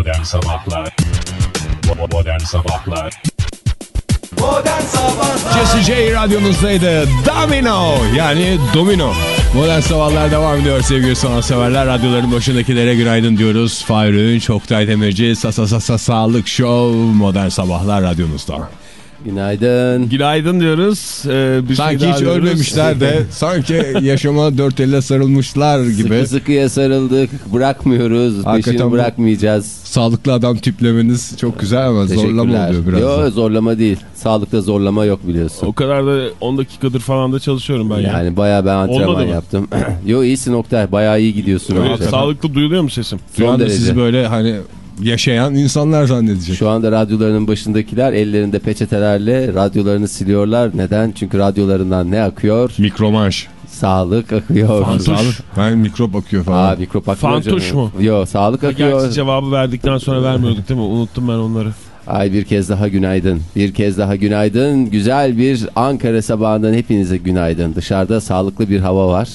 Modern Sabahlar Modern Sabahlar Modern Sabahlar Jesse J radyonuzdaydı. Domino yani domino. Modern Sabahlar devam ediyor sevgili sanatseverler. Radyoların başındakilere günaydın diyoruz. Fahir Öğünç, Oktay Demirci, Sasa Sasa Sağlık Show Modern Sabahlar radyonuzda. Günaydın. Günaydın diyoruz. Ee, bir Sanki şey hiç diyoruz. ölmemişler de sanki yaşama dört elle sarılmışlar gibi. Sıkı sıkıya sarıldık. Bırakmıyoruz. Hakikaten Peşini bırakmayacağız. Sağlıklı adam tiplemeniz çok güzel ama zorlama oluyor biraz. da. Yok zorlama değil. Sağlıkta zorlama yok biliyorsun. O kadar da 10 dakikadır falan da çalışıyorum ben ya. Yani bayağı ben antrenman yaptım. Yo iyisin Oktay. Bayağı iyi gidiyorsun. Öyle sağlıklı duyuluyor mu sesim? Şu anda derece. sizi böyle hani yaşayan insanlar zannedecek. Şu anda radyolarının başındakiler ellerinde peçetelerle radyolarını siliyorlar. Neden? Çünkü radyolarından ne akıyor? Mikromanş. Sağlık akıyor. Sağlık. Ben mikrop akıyor falan. Aa mikrop akıyor. Fantuş mu? Yok sağlık akıyor. Gerçi cevabı verdikten sonra vermiyorduk değil mi? Unuttum ben onları. Ay bir kez daha günaydın. Bir kez daha günaydın. Güzel bir Ankara sabahından hepinize günaydın. Dışarıda sağlıklı bir hava var.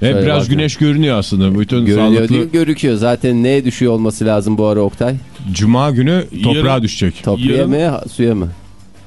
Hep Şöyle biraz bak- güneş görünüyor aslında. Bütün Görünüyor sağlıklı değil görüküyor. Zaten neye düşüyor olması lazım bu ara Oktay? Cuma günü toprağa Yarın- düşecek. Topluya Yarın- mı suya mı?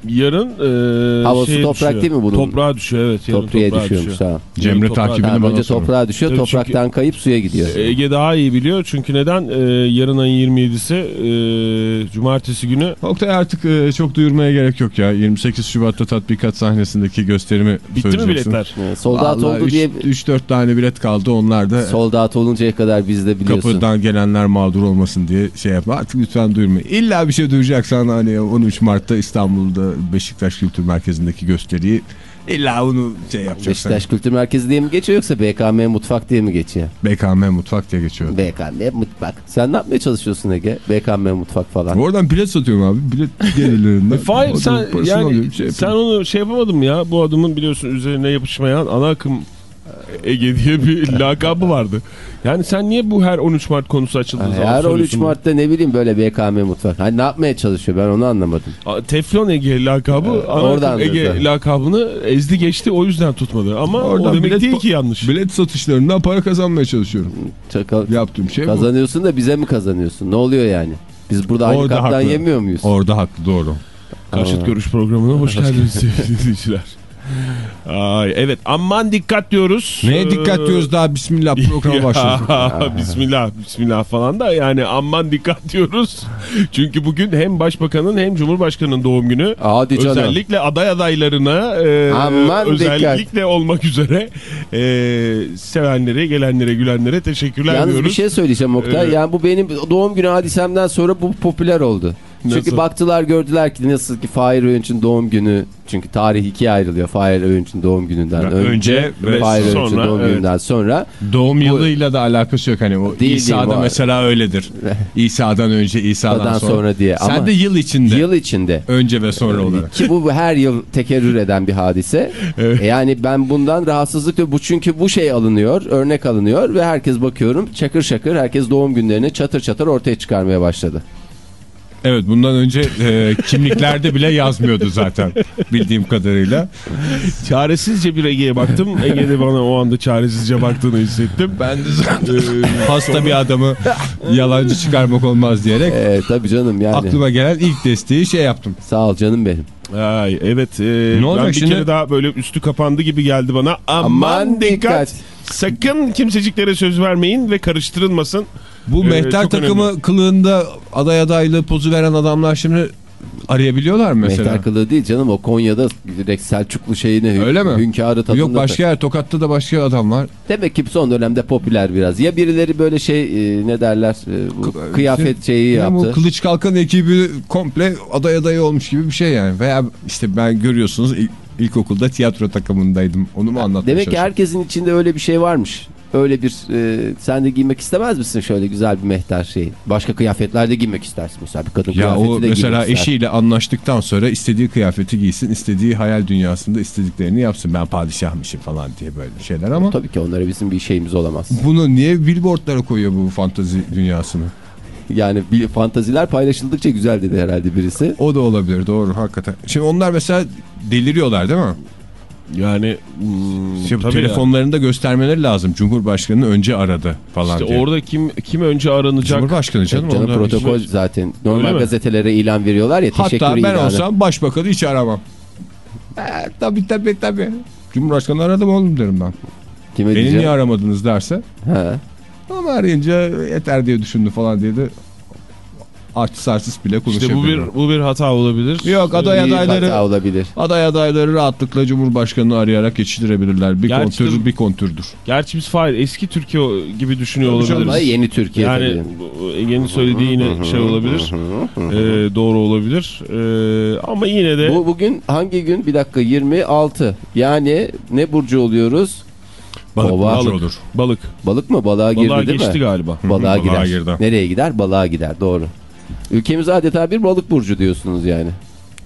Yarın e, Havası şeye toprak düşüyor. değil mi bunun? Toprağa düşüyor evet. Yarın Toprağa toprağa düşüyormuş düşüyor. Cemre toprağa- takibini bana önce sorun. toprağa düşüyor. Tabii çünkü- topraktan kayıp suya gidiyor. Ege daha iyi biliyor çünkü neden? E, yarın ayın 27'si e, cumartesi günü Oktay artık e, çok duyurmaya gerek yok ya. 28 Şubat'ta tatbikat sahnesindeki gösterimi bitti mi biletler? Ee, Soldat oldu diye 3-4 tane bilet kaldı. Onlar da soldat oluncaya kadar bizde biliyorsun. kapıdan gelenler mağdur olmasın diye şey yapma. Artık lütfen duyurmayın. İlla bir şey duyacaksan hani 13 Mart'ta İstanbul'da Beşiktaş Kültür Merkezi'ndeki gösteriyi illa onu şey yapacaksın. Beşiktaş Kültür Merkezi diye mi geçiyor yoksa BKM Mutfak diye mi geçiyor? BKM Mutfak diye geçiyor. BKM Mutfak. Sen ne yapmaya çalışıyorsun Ege? BKM Mutfak falan. Oradan bilet satıyorum abi. Bilet gelirlerinden. E, Fahir sen yani şey sen onu şey yapamadın mı ya? Bu adamın biliyorsun üzerine yapışmayan ana akım Ege diye bir lakabı vardı. Yani sen niye bu her 13 Mart konusu açıldığı zaman Her 13 söylüyorsun bunu? Mart'ta ne bileyim böyle BKM Mutfak. Hani ne yapmaya çalışıyor ben onu anlamadım. A, Teflon Ege lakabı ana oradan Ege diyorsun. lakabını ezdi geçti o yüzden tutmadı. Ama Oradan o demek bilet- değil ki yanlış. Bilet satışlarından para kazanmaya çalışıyorum. Çakal. Yaptığım şey bu. Kazanıyorsun da bize mi kazanıyorsun? Ne oluyor yani? Biz burada aynı Orada kaptan haklı. yemiyor muyuz? Orada haklı doğru. Karşıt görüş programına hoş geldiniz sevgili dinleyiciler. Ay, evet aman dikkat diyoruz. Neye Ee, dikkat diyoruz daha bismillah programa başlıyoruz. bismillah bismillah falan da yani aman dikkat diyoruz. Çünkü bugün hem başbakanın hem cumhurbaşkanının doğum günü. Hadi canım. Özellikle aday adaylarına e, Aman özellikle olmak üzere e, sevenlere, gelenlere, gülenlere teşekkürler Yalnız diyoruz. bir şey söyleyeceğim Oktay. Evet. Yani bu benim doğum günü hadisemden sonra bu popüler oldu. Çünkü Nasıl? baktılar gördüler ki nasıl ki Fahir Öğünç'ün doğum günü çünkü tarih ikiye ayrılıyor. Fahir Öğünç'ün doğum gününden önce, önce ve Fahir Öğünç'ün sonra, doğum evet. gününden sonra. Doğum yılıyla da alakası yok hani o Değil, İsa'da değil bu. mesela öyledir. İsa'dan önce İsa'dan sonra. sonra diye. Sen Ama de yıl içinde. Yıl içinde. Önce ve sonra olarak. Ki bu her yıl tekerrür eden bir hadise. E Yani ben bundan rahatsızlık ve bu çünkü bu şey alınıyor, örnek alınıyor ve herkes bakıyorum çakır çakır herkes doğum günlerini çatır çatır ortaya çıkarmaya başladı. Evet bundan önce e, kimliklerde bile yazmıyordu zaten bildiğim kadarıyla. Çaresizce bir Ege'ye baktım. Ege de bana o anda çaresizce baktığını hissettim. Ben de zaten hasta bir adamı yalancı çıkarmak olmaz diyerek E, tabii canım yani. aklıma gelen ilk desteği şey yaptım. Sağ ol canım benim. Ay, evet. e, Ne olacak ben bir şimdi? kere daha böyle üstü kapandı gibi geldi bana. Aman, Aman dikkat. dikkat. Sakın kimseciklere söz vermeyin ve karıştırılmasın. Bu Ee, mehter takımı önemli. kılığında aday adaylığı pozu veren adamlar şimdi arayabiliyorlar mı mesela? Mehter kılığı değil canım o Konya'da direkt Selçuklu şeyini Öyle mi? hünkârı tadında. Yok başka yer Tokat'ta da başka adam var. Demek ki son dönemde popüler biraz. Ya birileri böyle şey e, ne derler e, bu kıyafet şeyi Ya bu yaptı. Kılıç Kalkan ekibi komple aday adayı olmuş gibi bir şey yani. Veya işte ben görüyorsunuz il- ilkokulda tiyatro takımındaydım. Onu mu anlatmaya Demek ki herkesin içinde öyle bir şey varmış. Öyle bir e, sen de giymek istemez misin şöyle güzel bir mehter şeyi? Başka kıyafetlerde giymek istersin mesela bir kadın Ya kıyafeti o de mesela eşiyle anlaştıktan sonra istediği kıyafeti giysin, istediği hayal dünyasında istediklerini yapsın. Ben padişahmışım falan diye böyle şeyler ama Tabii ki onlara bizim bir şeyimiz olamaz. bunu niye billboardlara koyuyor bu fantazi dünyasını? Yani bir fantaziler paylaşıldıkça güzel dedi herhalde birisi. O da olabilir doğru hakikaten. Şimdi onlar mesela deliriyorlar değil mi? Yani hmm, Şimdi tabii telefonlarında göstermeleri lazım. Cumhurbaşkanı önce aradı falan İşte diye. orada kim kim önce aranacak? Cumhurbaşkanı canım. Canım protokol zaten. Normal Öyle mi? gazetelere ilan veriyorlar ya teşekkür Hatta ben ilanı. olsam başbakanı hiç aramam. E, tabii tabii tabii. Cumhurbaşkanı aradım oğlum derim ben. Kime Beni diyeceğim? niye aramadınız derse. Ha. Ama arayınca yeter diye düşündü falan diye de artist artist bile konuşabilir. İşte bu bir bu bir hata olabilir. Yok aday Büyük adayları hata olabilir. aday adayları rahatlıkla Cumhurbaşkanı'nı arayarak geçiştirebilirler. Bir Gerçi kontür de- bir kontürdür. Gerçi biz Fahir eski Türkiye gibi düşünüyor Tabii canım. Ama olabiliriz. yeni Türkiye Yani Ege'nin söylediği yine şey olabilir. Ee, doğru olabilir. Ee, ama yine de Bu bugün hangi gün? Bir dakika 26. Yani ne burcu oluyoruz? Balık Kova. Balık. olur. balık. Balık mı? Balığa girdi Balığa değil geçti mi? galiba. Balığa Balığa gider. girdi. Nereye gider? Balığa gider. Doğru. Ülkemiz adeta bir balık burcu diyorsunuz yani.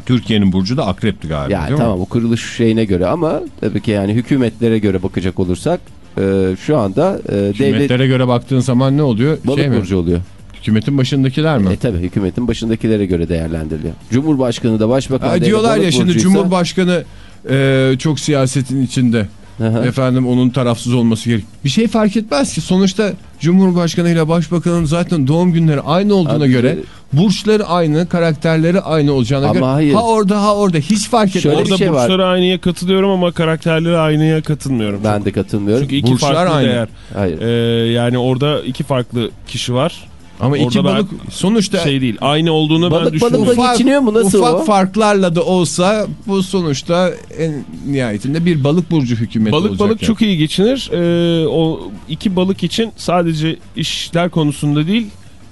Türkiye'nin burcu da akrepti galiba Ya değil tamam mi? o kırılış şeyine göre ama tabii ki yani hükümetlere göre bakacak olursak e, şu anda e, devlet Hükümetlere göre baktığın zaman ne oluyor? balık şey mi? burcu oluyor. Hükümetin başındakiler mi? E tabii hükümetin başındakilere göre değerlendiriliyor. Cumhurbaşkanı da başbakan Ha, da diyorlar ya şimdi burcuysa- Cumhurbaşkanı e, çok siyasetin içinde. Aha. Efendim onun tarafsız olması gerek. Bir şey fark etmez ki sonuçta Cumhurbaşkanı ile Başbakanın zaten doğum günleri aynı olduğuna Abi, göre burçları aynı, karakterleri aynı olacağına Ama göre hayır. ha orada ha orada hiç fark etmez. Orada şey var. burçlara aynıya katılıyorum ama karakterlere aynaya katılmıyorum. Ben de katılmıyorum. Çünkü iki Burçlar farklı aynı. değer. Hayır. Ee, yani orada iki farklı kişi var. Ama iki Orada ben balık sonuçta Şey değil. Aynı olduğunu ben Balık düşünüyorum. balıkla geçiniyor mu? Nasıl ufak o? farklarla da olsa bu sonuçta en nihayetinde bir balık burcu hükümeti Balık olacak. balık yani. çok iyi geçinir. Ee, o iki balık için sadece işler konusunda değil,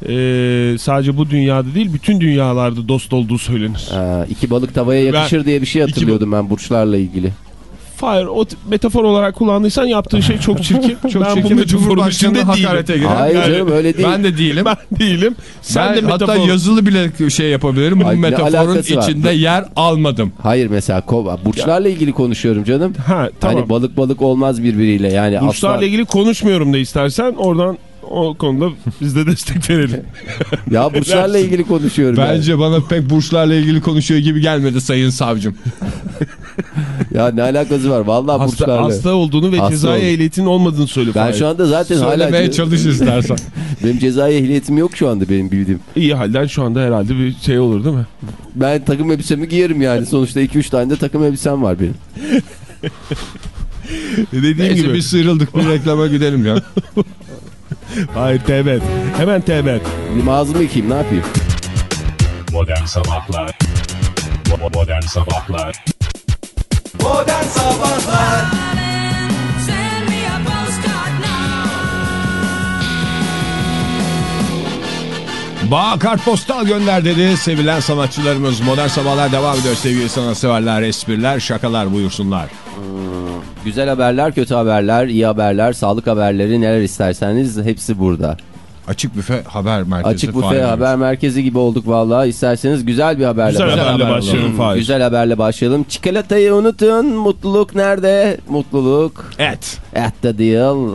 e, sadece bu dünyada değil, bütün dünyalarda dost olduğu söylenir. Ha, iki balık tavaya yakışır diye bir şey hatırlıyordum ben burçlarla ilgili. Fire o metafor olarak kullandıysan yaptığın şey çok çirkin. Çok ben çirkin bu metaforun içinde değilim. hakarete girer. Hayır Yani canım öyle değil. Ben de değilim. Ben değilim. Sen ben de hatta metafor. yazılı bile şey yapabilirim. Bu Ay, ne metaforun alakası var? içinde yer almadım. Hayır mesela kova. Burçlarla ilgili konuşuyorum canım. Ha tamam. Hani balık balık olmaz birbiriyle yani Burçlarla aslan. ilgili konuşmuyorum da istersen oradan o konuda biz de destek verelim. Ya burçlarla ilgili konuşuyorum. yani. Bence bana pek burçlarla ilgili konuşuyor gibi gelmedi sayın savcım. Ya ne alakası var vallahi hasta, burçlarla. hasta olduğunu ve Hasta cezai oldum. ehliyetinin olmadığını söyle. Ben şu anda zaten hala Söylemeye çalış istersen. benim cezai ehliyetim yok şu anda benim bildiğim. İyi halden şu anda herhalde bir şey olur değil mi? Ben takım elbisemi giyerim yani. Sonuçta 2-3 tane de takım elbisem var benim. Dediğim Neyse gibi. biz sıyrıldık bir reklama gidelim ya. Hayır tevbe. Hemen tevbe. Bir ağzımı yıkayayım ne yapayım? Modern Sabahlar Modern Sabahlar Modern Sabahlar Bağ kartpostal gönder dedi. Sevilen sanatçılarımız Modern Sabahlar devam ediyor sevgili sanatseverler, espriler, şakalar buyursunlar. Güzel haberler, kötü haberler, iyi haberler, sağlık haberleri neler isterseniz hepsi burada. Açık büfe haber merkezi. Açık büfe haber merkezi gibi olduk vallahi. İsterseniz güzel bir haberle Güzel başlayalım. haberle haber başlayalım. Fahir. Güzel haberle başlayalım. Çikolatayı unutun. Mutluluk nerede? Mutluluk. Et. At the deal.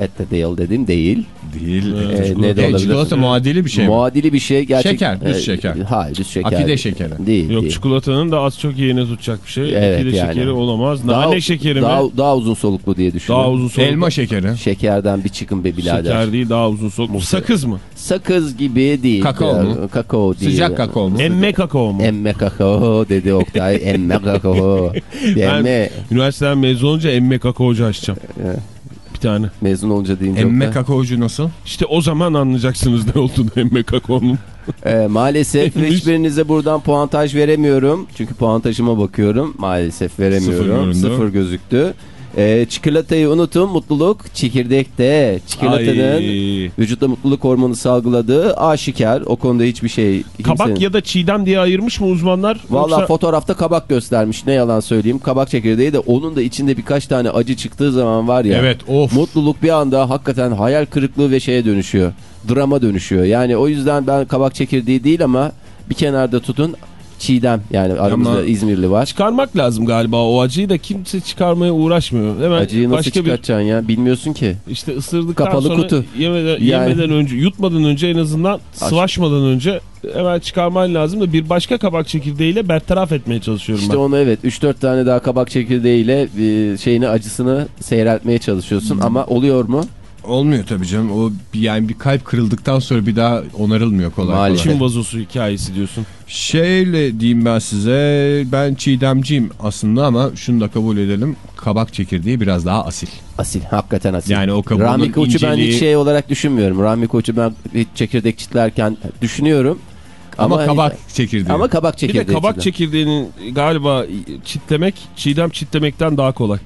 At the deal dedim değil. Değil. Ee, çikolata. ne de E, olabilir? Çikolata muadili bir şey mi? Muadili bir şey. Gerçek, Şeker, düz Ee, şeker. Hayır düz şeker. Akide şekeri. Değil. Yok değil. çikolatanın da az çok yeğene tutacak bir şey. Evet, Akide yani. şekeri olamaz. Nane şekeri mi? daha, Daha, daha uzun soluklu diye düşünüyorum. uzun soluklu. Elma şekeri. Şekerden bir çıkın be birader. Şeker değil daha uzun soluklu. Sakız mı? Sakız gibi değil. Kakao Ee, mu? Kakao değil. Sıcak kakao mu? Emme kakao mu? Emme kakao dedi Oktay. Emme kakao. Emme. Üniversiteden mezun olunca emme kakaocu açacağım. Tane. Mezun olunca deyince Emme kakaocu nasıl? İşte o zaman anlayacaksınız ne olduğunu emme kakaonun. Ee, maalesef hiçbirinize buradan puantaj veremiyorum. Çünkü puantajıma bakıyorum. Maalesef veremiyorum. Sıfır. Sıfır gözüktü. Ee, çikolatayı unutun. Mutluluk çekirdekte. Çikolatanın Ay. vücutta mutluluk hormonu salgıladığı aşikar. O konuda hiçbir şey... Kabak kimsenin- ya da çiğdem diye ayırmış mı uzmanlar? Valla Yoksa- fotoğrafta kabak göstermiş ne yalan söyleyeyim. Kabak çekirdeği de onun da içinde birkaç tane acı çıktığı zaman var ya. Evet of. Mutluluk bir anda hakikaten hayal kırıklığı ve şeye dönüşüyor. Drama dönüşüyor. Yani o yüzden ben kabak çekirdeği değil ama bir kenarda tutun. Çiğdem yani aramızda Ama- İzmirli var. Çıkarmak lazım galiba o acıyı da kimse çıkarmaya uğraşmıyor. Hemen Acıyı nasıl başka bir çıkartacaksın ya bilmiyorsun ki. işte ısırdıktan Kapalı sonra kutu. Yemeden, Yani- yemeden önce yutmadan önce en azından sıvaşmadan önce hemen çıkarman lazım da bir başka kabak çekirdeğiyle bertaraf etmeye çalışıyorum İşte ben. onu evet 3-4 tane daha kabak çekirdeğiyle e, şeyini acısını seyreltmeye çalışıyorsun Hmm. ama oluyor mu? Olmuyor tabii canım. O bir- yani bir kalp kırıldıktan sonra bir daha onarılmıyor kolay Maalesef. kolay. Çin vazosu hikayesi diyorsun. Şeyle diyeyim ben size ben çiğdemciyim aslında ama şunu da kabul edelim. Kabak çekirdeği biraz daha asil. Asil hakikaten asil. Yani o kabuğunun Rahmi Koç'u ben hiç inceliği- şey olarak düşünmüyorum. Rahmi Koç'u ben hiç çekirdek çitlerken düşünüyorum. Ama, hani- kabak çekirdeği. Ama kabak Bir çekirdeği. de kabak içinden. çekirdeğinin galiba çitlemek, çiğdem çitlemekten daha kolay.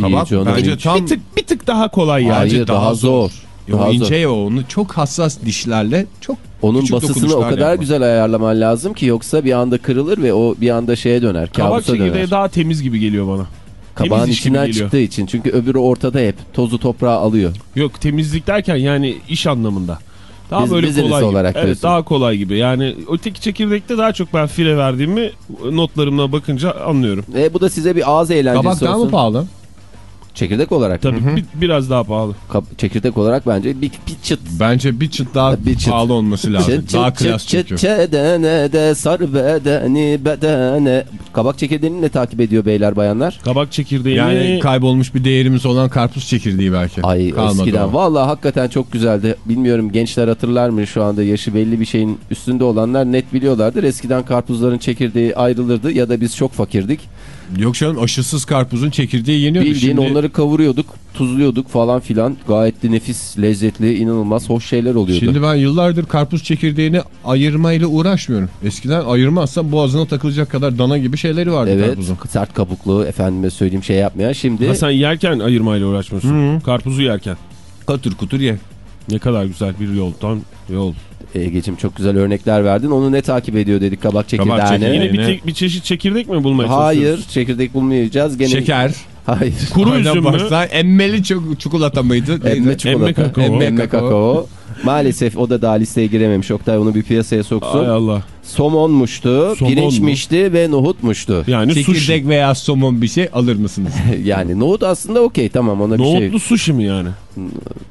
Kabak onu bence tam Bir tık bir tık daha kolay yani. Hayır Bence daha, daha zor. O Daha zor. ince ya onu çok hassas dişlerle çok Onun basısını o kadar yapmak. güzel ayarlaman lazım ki yoksa bir anda kırılır ve o bir anda şeye döner. Kabak çekirdeği döner. daha temiz gibi geliyor bana. Kabağın temiz gibi içinden geliyor. çıktığı için. Çünkü öbürü ortada hep. Tozu toprağı alıyor. Yok temizlik derken yani iş anlamında. Daha Biz- böyle kolay gibi. olarak Evet diyorsun. daha kolay gibi. Yani öteki çekirdekte daha çok ben file verdiğimi notlarımla bakınca anlıyorum. E bu da size bir ağız eğlencesi kabak daha olsun. mı pahalı? Çekirdek olarak. Tabii bir- biraz daha pahalı. Kab- çekirdek olarak bence bir, bir çıt. Bence bir çıt daha Bir çıt. pahalı olması lazım. Çıt daha çıt klas çıt çünkü. çıt çedene de sar bedeni bedene. Kabak çekirdeğini ne takip ediyor beyler bayanlar? Kabak çekirdeğini Yani kaybolmuş bir değerimiz olan karpuz çekirdeği belki. Ay Kalmadı eskiden o. vallahi hakikaten çok güzeldi. Bilmiyorum gençler hatırlar mı şu anda yaşı belli bir şeyin üstünde olanlar net biliyorlardır. Eskiden karpuzların çekirdeği ayrılırdı ya da biz çok fakirdik. Yok canım aşısız karpuzun çekirdeği yeniyordu. Bildiğin Şimdi onları kavuruyorduk, tuzluyorduk falan filan. Gayet de nefis, lezzetli, inanılmaz hoş şeyler oluyordu. Şimdi ben yıllardır karpuz çekirdeğini ayırmayla uğraşmıyorum. Eskiden ayırmazsam boğazına takılacak kadar dana gibi şeyleri vardı evet, karpuzun. sert kabuklu efendime söyleyeyim şey yapmayan. Şimdi Ha sen yerken ayırmayla uğraşmıyorsun. Karpuzu yerken. Katır kutur ye. Ne kadar güzel bir yoldan yol. Ege'cim çok güzel örnekler verdin. Onu ne takip ediyor dedik kabak çekirdeğini. çekirdeği. Yine bir, te- bir çeşit çekirdek mi bulmaya Hayır, çalışıyorsun? çekirdek bulmayacağız. Gene... Şeker. Hayır. Kuru Aynen üzüm mü? emmeli çik- çikolata mıydı? Emme çikolata. Emme kakao. Emme, kakao. Maalesef o da daha listeye girememiş. Oktay onu bir piyasaya soksun. Ay Allah. Somonmuştu, Somon pirinçmişti ve nohutmuştu. Yani Çekirdek sushi. veya somon bir şey alır mısınız? yani nohut aslında okey tamam ona bir şey. Nohutlu sushi mi yani?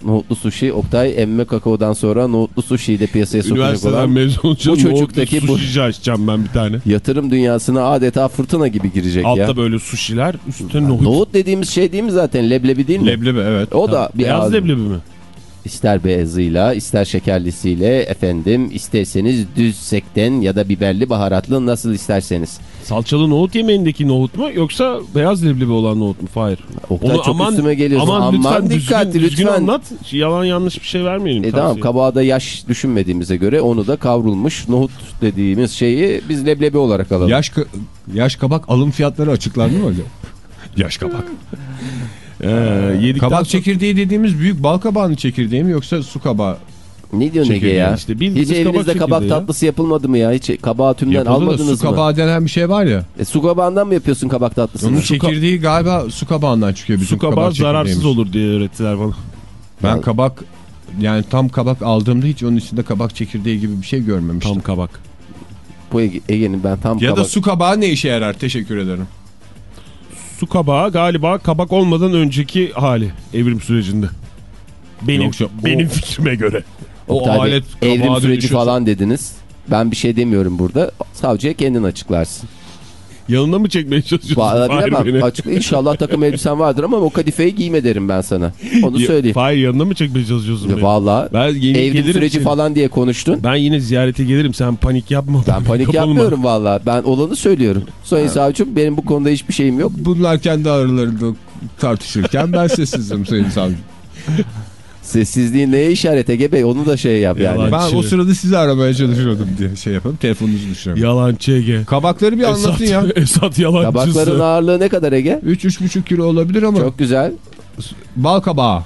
Nohutlu sushi. Oktay emme kakaodan sonra nohutlu sushi'yi de piyasaya sokacak Üniversiteden olan mezun olacağım. bu çocuktaki nohutlu bu- açacağım ben bir tane. yatırım dünyasına adeta fırtına gibi girecek Altta ya. böyle sushiler, üstte nohut. Nohut dediğimiz şey değil mi zaten? Leblebi değil mi? Leblebi evet. O da bir Beyaz ağız- leblebi mi? İster beyazıyla, ister şekerlisiyle, efendim isterseniz düz sekten ya da biberli baharatlı nasıl isterseniz. Salçalı nohut yemeğindeki nohut mu yoksa beyaz leblebi olan nohut mu? Hayır. Oktay çok üstüme geliyorsun. Aman, Aman, lütfen dikkat düzgün, düzgün lütfen. anlat. Yalan yanlış bir şey vermeyelim. E tamam kabağa da yaş düşünmediğimize göre onu da kavrulmuş nohut dediğimiz şeyi biz leblebi olarak alalım. Yaş, ka- yaş kabak alım fiyatları açıklandı mı hocam? Yaş kabak. Ee, yedikten Kabak sonra- çekirdeği dediğimiz büyük bal kabağının çekirdeği mi yoksa su kabağı? ne diyorsun Ege Çekirdeği ya? işte, Hiç kabak evinizde kabak, ya. tatlısı yapılmadı mı ya? Hiç kabağı tümden Yapıldı da almadınız su mı? kabağı denen bir şey var ya. E, su kabağından mı yapıyorsun kabak tatlısını? Onun Su çekirdeği galiba su kabağından çıkıyor. Bizim Su kabağı kabak zararsız olur diye öğrettiler bana. Ben Yani- kabak yani tam kabak aldığımda hiç onun içinde kabak çekirdeği gibi bir şey görmemiştim. Tam kabak. Bu Ege- Ege'nin ben tam Ya kabak... da su kabağı ne işe yarar? Teşekkür ederim. Su kabağı galiba kabak olmadan önceki hali evrim sürecinde. Benim Yoksa o- benim fikrime göre. O Oktay Bey, alet evrim süreci dönüşüyorsa- falan dediniz. Ben bir şey demiyorum burada. Savcıya kendin açıklarsın. Yanına mı çekmeye çalışıyorsun? Vallahi Fahir bilemem. beni? Açık, inşallah takım elbisen vardır ama o kadifeyi giyme derim ben sana. Onu Ya- söyleyeyim. Fahir yanına mı çekmeye çalışıyorsun beni? Valla Ben gelirim süreci senin- falan diye konuştun. Ben yine ziyarete gelirim sen panik yapma. Ben panik yapmıyorum valla. Ben olanı söylüyorum. Sayın savcım benim bu konuda hiçbir şeyim yok. Bunlar kendi aralarında tartışırken ben sessizim Sayın Savcı. Sessizliğin neye işaret Ege Bey onu da şey yap yani. Ben o sırada sizi aramaya çalışıyordum diye şey yapalım. Telefonunuzu düşürüyorum. Yalancı Ege. Kabakları bir Esat, anlatın ya. Esat yalancısı. Kabakların ağırlığı ne kadar Ege? 3-3,5 kilo olabilir ama Çok güzel. bal kabağı.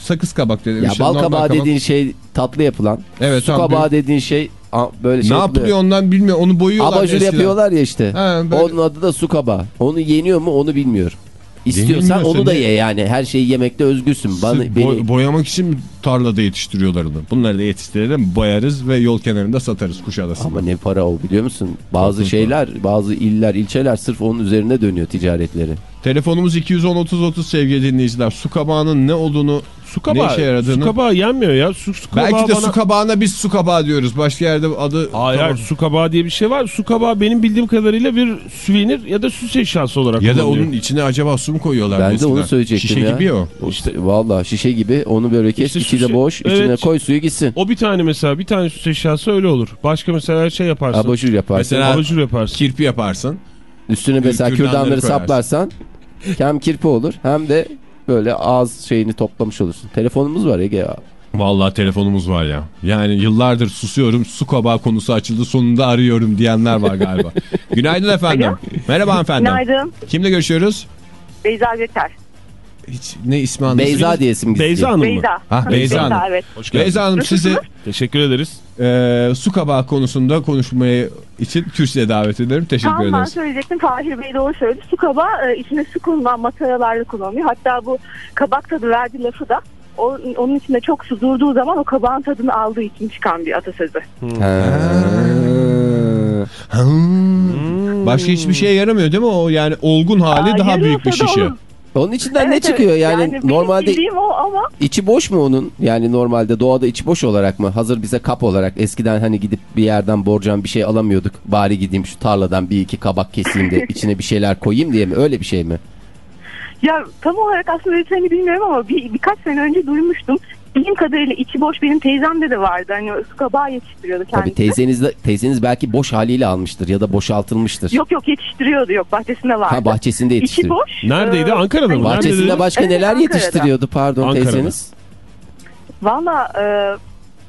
Sakız kabak dediğim Ya şey. bal kabağı kabak. dediğin şey tatlı yapılan. Evet, Su kabağı dediğin şey böyle şey Ne yapılıyor ondan bilmiyorum. Onu boyuyorlar Abajur eskiden. yapıyorlar ya işte. He, böyle- Onun adı da su kabağı. Onu yeniyor mu onu bilmiyorum. İstiyorsan onu da ye yani. Her şeyi yemekte özgürsün. Bana, beni- boy- boyamak için tarlada yetiştiriyorlar onu. Bunları da yetiştirelim, boyarız ve yol kenarında satarız Kuşadası'nda. Ama ne para o biliyor musun? Bazı şeyler, bazı iller, ilçeler sırf onun üzerine dönüyor ticaretleri. Telefonumuz 210-30-30 sevgili dinleyiciler. Su kabağının ne olduğunu, Su kabağı, ne işe yaradığını. su kabağı yenmiyor ya. Su, su kabağı Belki de bana... su kabağına biz su kabağı diyoruz. Başka yerde adı... Hayır, hayır, su kabağı diye bir şey var. Su kabağı benim bildiğim kadarıyla bir süvenir ya da süs eşyası olarak Ya da onun içine acaba su mu koyuyorlar? Ben de eskiden? onu söyleyecektim Şişe ya. gibi ya o. İşte valla şişe gibi onu böyle kes, İşte içi de boş, içine Evet. koy suyu gitsin. O bir tane mesela bir tane süs eşyası öyle olur. Başka mesela şey yaparsın. Abajur yaparsın. Mesela- Abajur yaparsın. Kirpi yaparsın. Üstüne mesela Kürdanları kürdanları koyarsın. saplarsan hem kirpi olur hem de böyle ağız şeyini toplamış olursun. Telefonumuz var Ege ya. Vallahi telefonumuz var ya. Yani yıllardır susuyorum. Su kabağı konusu açıldı. Sonunda arıyorum diyenler var galiba. Günaydın efendim. Merhaba hanımefendi. Günaydın. Kimle görüşüyoruz? Beyza Göker. Hiç ne ismi anlatayım? Beyza diyesim gitti. Beyza Hanım mı? Beyza. Ha, Beyza Hanım. evet. Hoş. Beyza Hanım sizi Teşekkür ederiz. e, su kabağı konusunda konuşmaya için kürsüye davet ederim. Teşekkür Tam ben ederiz. söyleyecektim. Fahir Bey doğru söyledi. Su kabağı e, içine su konulan mataralarda kullanılıyor. Hatta bu kabak tadı verdi lafı da o, onun içinde çok su durduğu zaman o kabağın tadını aldığı için çıkan bir atasözü. Ha. Hmm. Başka hiçbir şeye yaramıyor değil mi o? Yani olgun hali Aa, daha büyük bir şişe. olur. Onun içinden ne Evet, çıkıyor evet. yani, benim normalde o ama içi boş mu onun? Yani normalde doğada içi boş olarak mı? Hazır bize kap olarak eskiden hani gidip bir yerden borcam bir şey alamıyorduk. Bari gideyim şu tarladan bir iki kabak keseyim de içine bir şeyler koyayım diye mi? Öyle bir şey mi? ya tam olarak aslında detayını bilmiyorum ama bir, birkaç sene önce duymuştum. Bildiğim kadarıyla içi boş benim teyzemde de vardı. Hani su kabağı yetiştiriyordu kendisi. Tabii teyzeniz, de, teyzeniz belki boş haliyle almıştır ya da boşaltılmıştır. Yok yok yetiştiriyordu yok bahçesinde vardı. Ha bahçesinde İçi yetiştiriyor. boş. Neredeydi? Ee, Ankara'da mı? Bahçesinde başka Evet, neler Ankara'da. yetiştiriyordu pardon Ankara'da. teyzeniz? Valla e,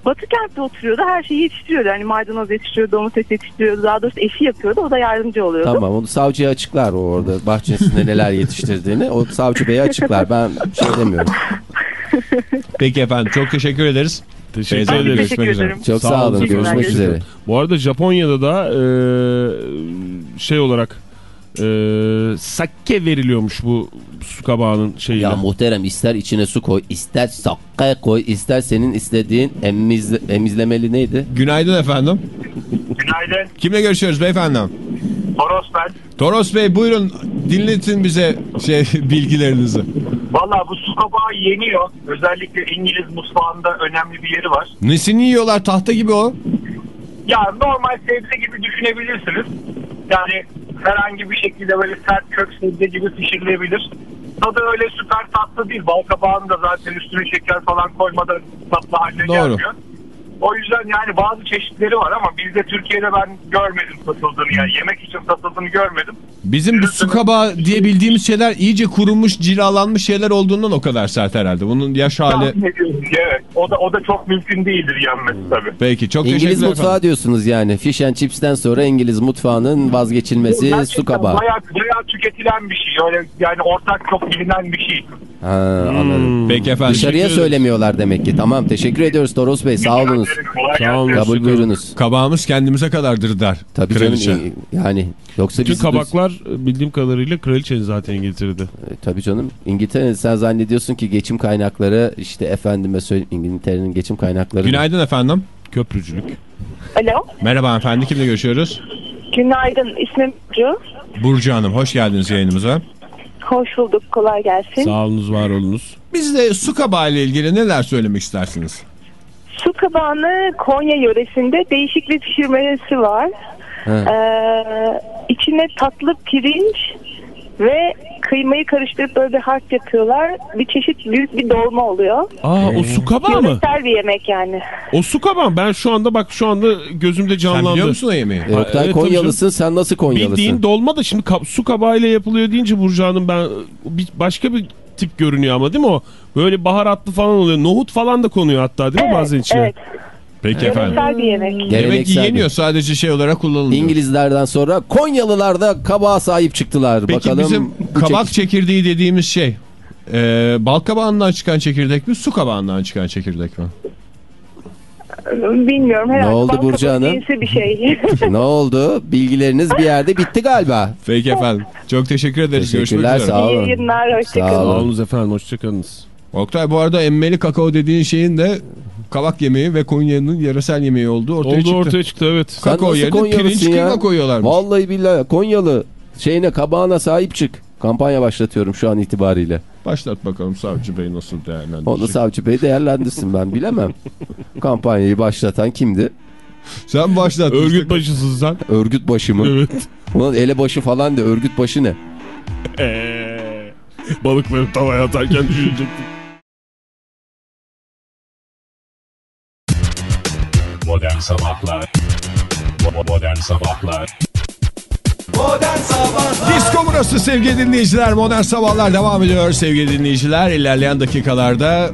Batı kentte oturuyordu. Her şeyi yetiştiriyordu. Hani maydanoz yetiştiriyordu, domates yetiştiriyordu. Daha doğrusu eşi yapıyordu. O da yardımcı oluyordu. Tamam onu savcıya açıklar o orada bahçesinde neler yetiştirdiğini. O savcı beye açıklar ben şey demiyorum. Peki efendim çok teşekkür ederiz. Teşekkür ederiz. teşekkür ederim. Çok Sağ sağ olun, görüşmek üzere. Bu arada Japonya'da da e, şey olarak e, sake veriliyormuş bu su kabağının şeyiyle. Ya muhterem ister içine su koy, ister sakka koy, ister senin istediğin emizle, emizlemeli neydi? Günaydın efendim. Günaydın. Kimle görüşüyoruz beyefendi? Toros ben. Toros Bey buyurun dinletin bize şey bilgilerinizi. Valla bu su kabağı yeniyor. Özellikle İngiliz mutfağında önemli bir yeri var. Nesini yiyorlar tahta gibi o? Ya normal sebze gibi düşünebilirsiniz. Yani herhangi bir şekilde böyle sert kök sebze gibi pişirilebilir. Tadı öyle süper tatlı değil. Bal kabağını da zaten üstüne şeker falan koymadan tatlı haline Doğru. gelmiyor. O yüzden yani bazı çeşitleri var ama bizde Türkiye'de ben görmedim satıldığını yani yemek için satıldığını görmedim. Bizim bu su kabağı diye bildiğimiz şeyler iyice kurumuş, cilalanmış şeyler olduğundan o kadar sert herhalde. Bunun yaş hali... Evet. O da o da çok mümkün değildir yenmesi tabii. Peki çok İngiliz teşekkürler mutfağı efendim. diyorsunuz yani. Fish and chips'ten sonra İngiliz mutfağının vazgeçilmesi Gerçekten su kabağı. Bayağı, bayağı tüketilen bir şey. Öyle yani ortak çok bilinen bir şey. Ha, anladım. Peki efendim. Dışarıya söylemiyorlar demek ki. Tamam teşekkür ediyoruz Toros Bey sağ olunuz. Sağ olun. Kabul buyurunuz. Kabağımız kendimize kadardır der. Tabii Kraliçe. canım yani yoksa Bütün kabaklar bildiğim kadarıyla kraliçenin zaten getirdi. E, Tabii canım. İngiltere sen zannediyorsun ki geçim kaynakları işte efendime söyleyeyim İngiltere'nin geçim kaynakları. Günaydın efendim. Köprücülük. Alo. Merhaba efendim. Kimle görüşüyoruz? Günaydın. İsmim Burcu. Burcu Hanım. Hoş geldiniz yayınımıza. Hoş bulduk. Kolay gelsin. Sağ olunuz var olunuz. Biz de su kabağı ile ilgili neler söylemek istersiniz? Su kabağını Konya yöresinde değişik bir pişirmesi var. He. Ee, içine tatlı pirinç ve kıymayı karıştırıp böyle bir harç yapıyorlar. Bir çeşit büyük bir dolma oluyor. Aa o su kabağı mı? Yöresel bir yemek yani. O su kabağı ben şu anda bak şu anda gözümde Sen canlandı. biliyor musun o yemeği? E, Oktay Evet, Konyalısın sen nasıl Konyalısın? Bildiğin dolma da şimdi ka- su kabağıyla yapılıyor deyince Burcu Hanım ben bir, başka bir tip görünüyor ama değil mi o? Böyle baharatlı falan oluyor. Nohut falan da konuyor hatta değil mi bazen içine? Evet. Peki efendim. Yöresel bir yemek. Geleneksel yiyemiyor bir- sadece şey olarak kullanılıyor. İngilizlerden sonra Konyalılar da kabağa sahip çıktılar. Peki Bakalım bizim kabak çekiş- çekirdeği dediğimiz şey e, bal kabağından çıkan çekirdek mi su kabağından çıkan çekirdek mi? Bilmiyorum herhalde. oldu bal Burcu Hanım? bir şey. ne oldu? Bilgileriniz bir yerde bitti galiba. Peki efendim. Çok teşekkür ederiz. Görüşmek Teşekkürler, üzere. sağ olun. İyi. Sağ Hoşçakalın. olun. Sağolunuz efendim hoşçakalınız. Oktay bu arada emmeli kakao dediğin şeyin de kabak yemeği ve Konya'nın yöresel yemeği olduğu ortaya Oldu çıktı. ortaya çıktı evet. Sen Kakao yerine pirinç ya? kıyma koyuyorlarmış. Vallahi billahi Konyalı şeyine kabağına sahip çık. Kampanya başlatıyorum şu an itibariyle. Başlat bakalım savcı bey nasıl değerlendirecek. Onu savcı bey değerlendirsin ben bilemem. Kampanyayı başlatan kimdi? Sen başlat. Örgüt başısın sen. Örgüt başı mı? Evet. Ulan elebaşı falan de örgüt başı ne? Eee, balıkları tavaya atarken düşünecektim. Modern Sabahlar Modern Sabahlar Modern Sabahlar Disko burası sevgili dinleyiciler. Modern Sabahlar devam ediyor sevgili dinleyiciler. İlerleyen dakikalarda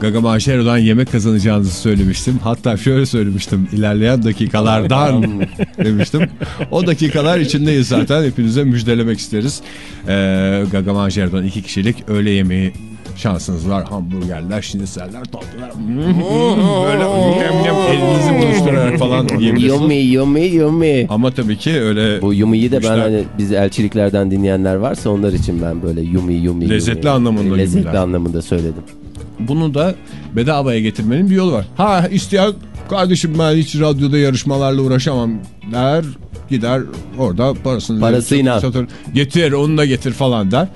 Gaga Manşero'dan yemek kazanacağınızı söylemiştim. Hatta şöyle söylemiştim. İlerleyen dakikalardan demiştim. O dakikalar içindeyiz zaten. Hepinize müjdelemek isteriz. Ee, Gaga Manşero'dan iki kişilik öğle yemeği şansınız var. Hamburgerler, şiniseller, tatlılar. Böyle yem yem elinizi buluşturarak falan yiyebilirsiniz. Yummy yummy yummy. Ama tabii ki öyle Bu yumiyi de ben hani biz elçiliklerden dinleyenler varsa onlar için ben böyle yumi yumi Lezzetli yumi. anlamında Lezzetli yumiler. anlamında söyledim. Bunu da bedavaya getirmenin bir yolu var. Ha isteyen kardeşim ben hiç radyoda yarışmalarla uğraşamam der. Gider orada parasını Parasıyla. satır, getir onu da getir falan der.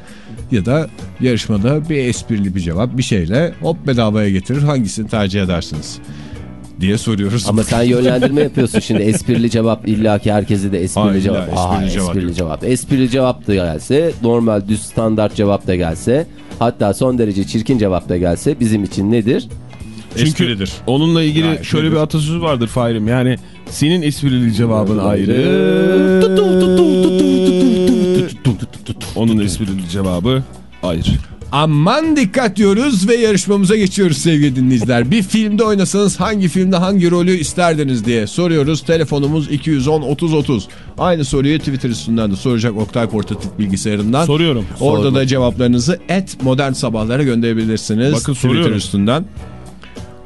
Ya da yarışmada bir esprili bir cevap bir şeyle hop bedavaya getirir. Hangisini tercih edersiniz? Diye soruyoruz. Ama sen yönlendirme yapıyorsun şimdi esprili cevap illaki herkese de esprili Hayır, cevap. illa Aa, esprili cevap esprili yok. cevap. Esprili cevap da gelse normal düz standart cevap da gelse hatta son derece çirkin cevap da gelse bizim için nedir? Çünkü Espridir. onunla ilgili Gayet şöyle nedir? bir atasözü vardır Fahir'im. Yani senin esprili cevabın ayrı. Onun esprili cevabı ayrı. Aman dikkat diyoruz ve yarışmamıza geçiyoruz sevgili dinleyiciler. Bir filmde oynasanız hangi filmde hangi rolü isterdiniz diye soruyoruz. Telefonumuz 210-30-30. Aynı soruyu Twitter üstünden de soracak Oktay Portatif bilgisayarından. Soruyorum. Orada Sordum. da cevaplarınızı et modern sabahlara gönderebilirsiniz. Bakın Twitter soruyorum. üstünden.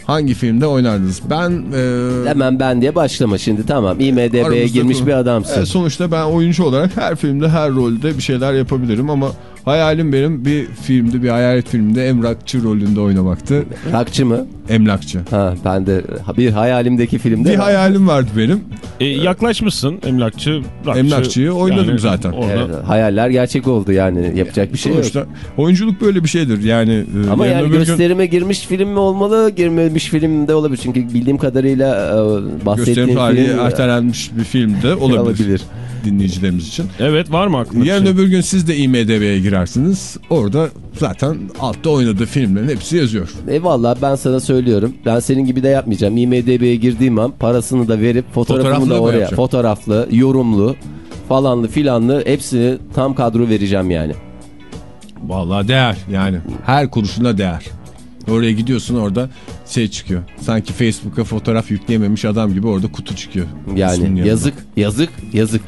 Hangi filmde oynardınız? Ben... E, Hemen ben diye başlama şimdi tamam IMDB'ye girmiş konu- bir adamsın. E, sonuçta ben oyuncu olarak her filmde her rolde bir şeyler yapabilirim ama hayalim benim bir filmde bir hayalet filminde emlakçı rolünde oynamaktı. Rakçı mı? Emlakçı. Ha ben de bir hayalimdeki filmde Bir hayalim vardı benim. E, yaklaşmışsın emlakçı. rakçı. Emlakçıyı oynadım zaten. Orada. Evet, hayaller gerçek oldu yani yapacak bir şey yok. Sonuçta oyunculuk böyle bir şeydir. Yani e, Ama yani öbür gün gösterime girmiş film mi olmalı, girmemiş film de olabilir. Çünkü bildiğim kadarıyla e, bahsettiğim gösterim tarihi film ertelenmiş bir filmde olabilir. olabilir. Dinleyicilerimiz için. Evet var mı aklında? bir Yarın şey? öbür gün siz de IMDB'ye girersiniz. Orada zaten altta oynadığı filmlerin hepsi yazıyor. Eyvallah ben sana söylüyorum. Ben senin gibi de yapmayacağım. IMDB'ye girdiğim an parasını da verip fotoğrafımı Fotoğraflı da oraya fotoğraflı, yorumlu falanlı filanlı hepsini tam kadro vereceğim yani. Vallahi değer yani. Her kuruşuna değer. Oraya gidiyorsun orada şey çıkıyor. Sanki Facebook'a fotoğraf yükleyememiş adam gibi orada kutu çıkıyor. Yani yazık, yazık, yazık.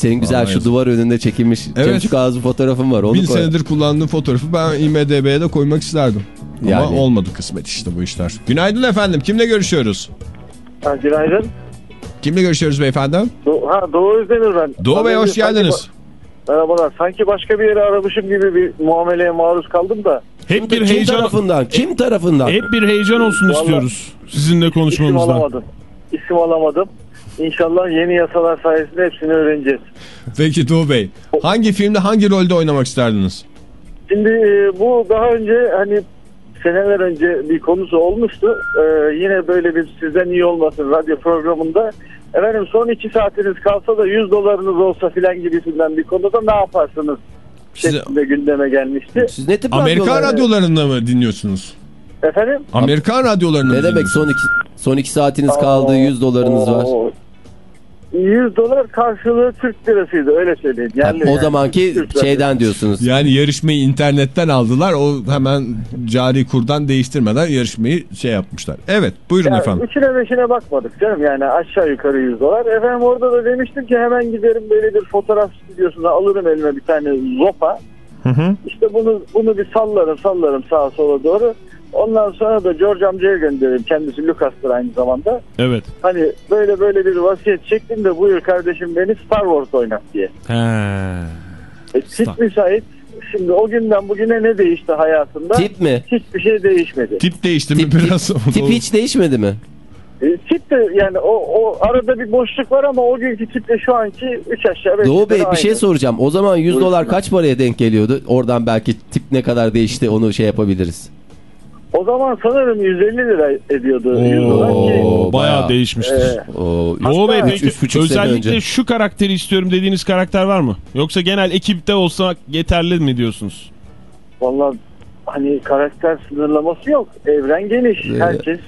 Senin güzel Vallahi şu duvar önünde çekilmiş Evet. çemçük ağzı fotoğrafın var. Onu Bin koy. senedir kullandığım fotoğrafı ben IMDB'ye de koymak isterdim. Ama Yani. olmadı kısmet işte bu işler. Günaydın efendim. Kimle görüşüyoruz? Ha, günaydın. Kimle görüşüyoruz beyefendi? Do ha, Doğu Özdemir ben. Doğu Bey hoş geldiniz. ba- Merhabalar. Sanki başka bir yere aramışım gibi bir muameleye maruz kaldım da. Hep bir Kim heyecan tarafından? Kim tarafından? hep bir heyecan olsun Vallahi- istiyoruz sizinle İsim konuşmamızdan. alamadım. İsim alamadım. İnşallah yeni yasalar sayesinde hepsini öğreneceğiz. Peki Doğu Bey. Hangi filmde hangi rolde oynamak isterdiniz? Şimdi e, bu daha önce hani seneler önce bir konusu olmuştu. E, yine böyle bir sizden iyi olmasın radyo programında. Efendim son iki saatiniz kalsa da 100 dolarınız olsa filan gibisinden bir konuda ne yaparsınız? Siz Şeklinde gündeme gelmişti. Siz ne tip Amerikan radyolar- radyolarında mı dinliyorsunuz? Efendim? Amerikan radyolarında mı Ne demek dinliyorsunuz? son iki, son iki saatiniz kaldı 100 dolarınız var. Oo. 100 dolar karşılığı Türk lirasıydı öyle söyleyeyim. Yani o yani zamanki Türk lirası. şeyden diyorsunuz. Yani yarışmayı internetten aldılar. O hemen cari kurdan değiştirmeden yarışmayı şey yapmışlar. Evet buyurun Yani efendim. Üçüne beşine bakmadık canım yani aşağı yukarı 100 dolar. Efendim orada da demiştim ki hemen giderim böyle bir fotoğraf stüdyosuna alırım elime bir tane zopa. İşte bunu bunu bir sallarım sallarım sağa sola doğru. Ondan sonra da George amcaya gönderirim. Kendisi Lucas'tır aynı zamanda. Evet. Hani böyle böyle bir vasiyet çektim de buyur kardeşim beni Star Wars oynat diye. He. E, tip müsait. Şimdi o günden bugüne ne değişti hayatında? Tip mi? Hiçbir şey değişmedi. Tip değişti mi Tip, tip, biraz? tip hiç değişmedi mi? E, tip de yani o, o arada bir boşluk var ama o günkü tiple şu anki 3 aşağı 5 Doğu Bey yukarı bir şey aynı. soracağım. O zaman 100 Buyurun. dolar kaç paraya denk geliyordu? Oradan belki tip ne kadar değişti onu şey yapabiliriz. O zaman sanırım 150 lira ediyordu. 100 dolar ki. Oo, bayağı, bayağı. değişmiştir. E, Bey peki Üç, üç özellikle önce. şu karakteri istiyorum dediğiniz karakter var mı? Yoksa genel ekipte olsa yeterli mi diyorsunuz? Valla hani karakter sınırlaması yok. Evren geniş. Ee, Herkes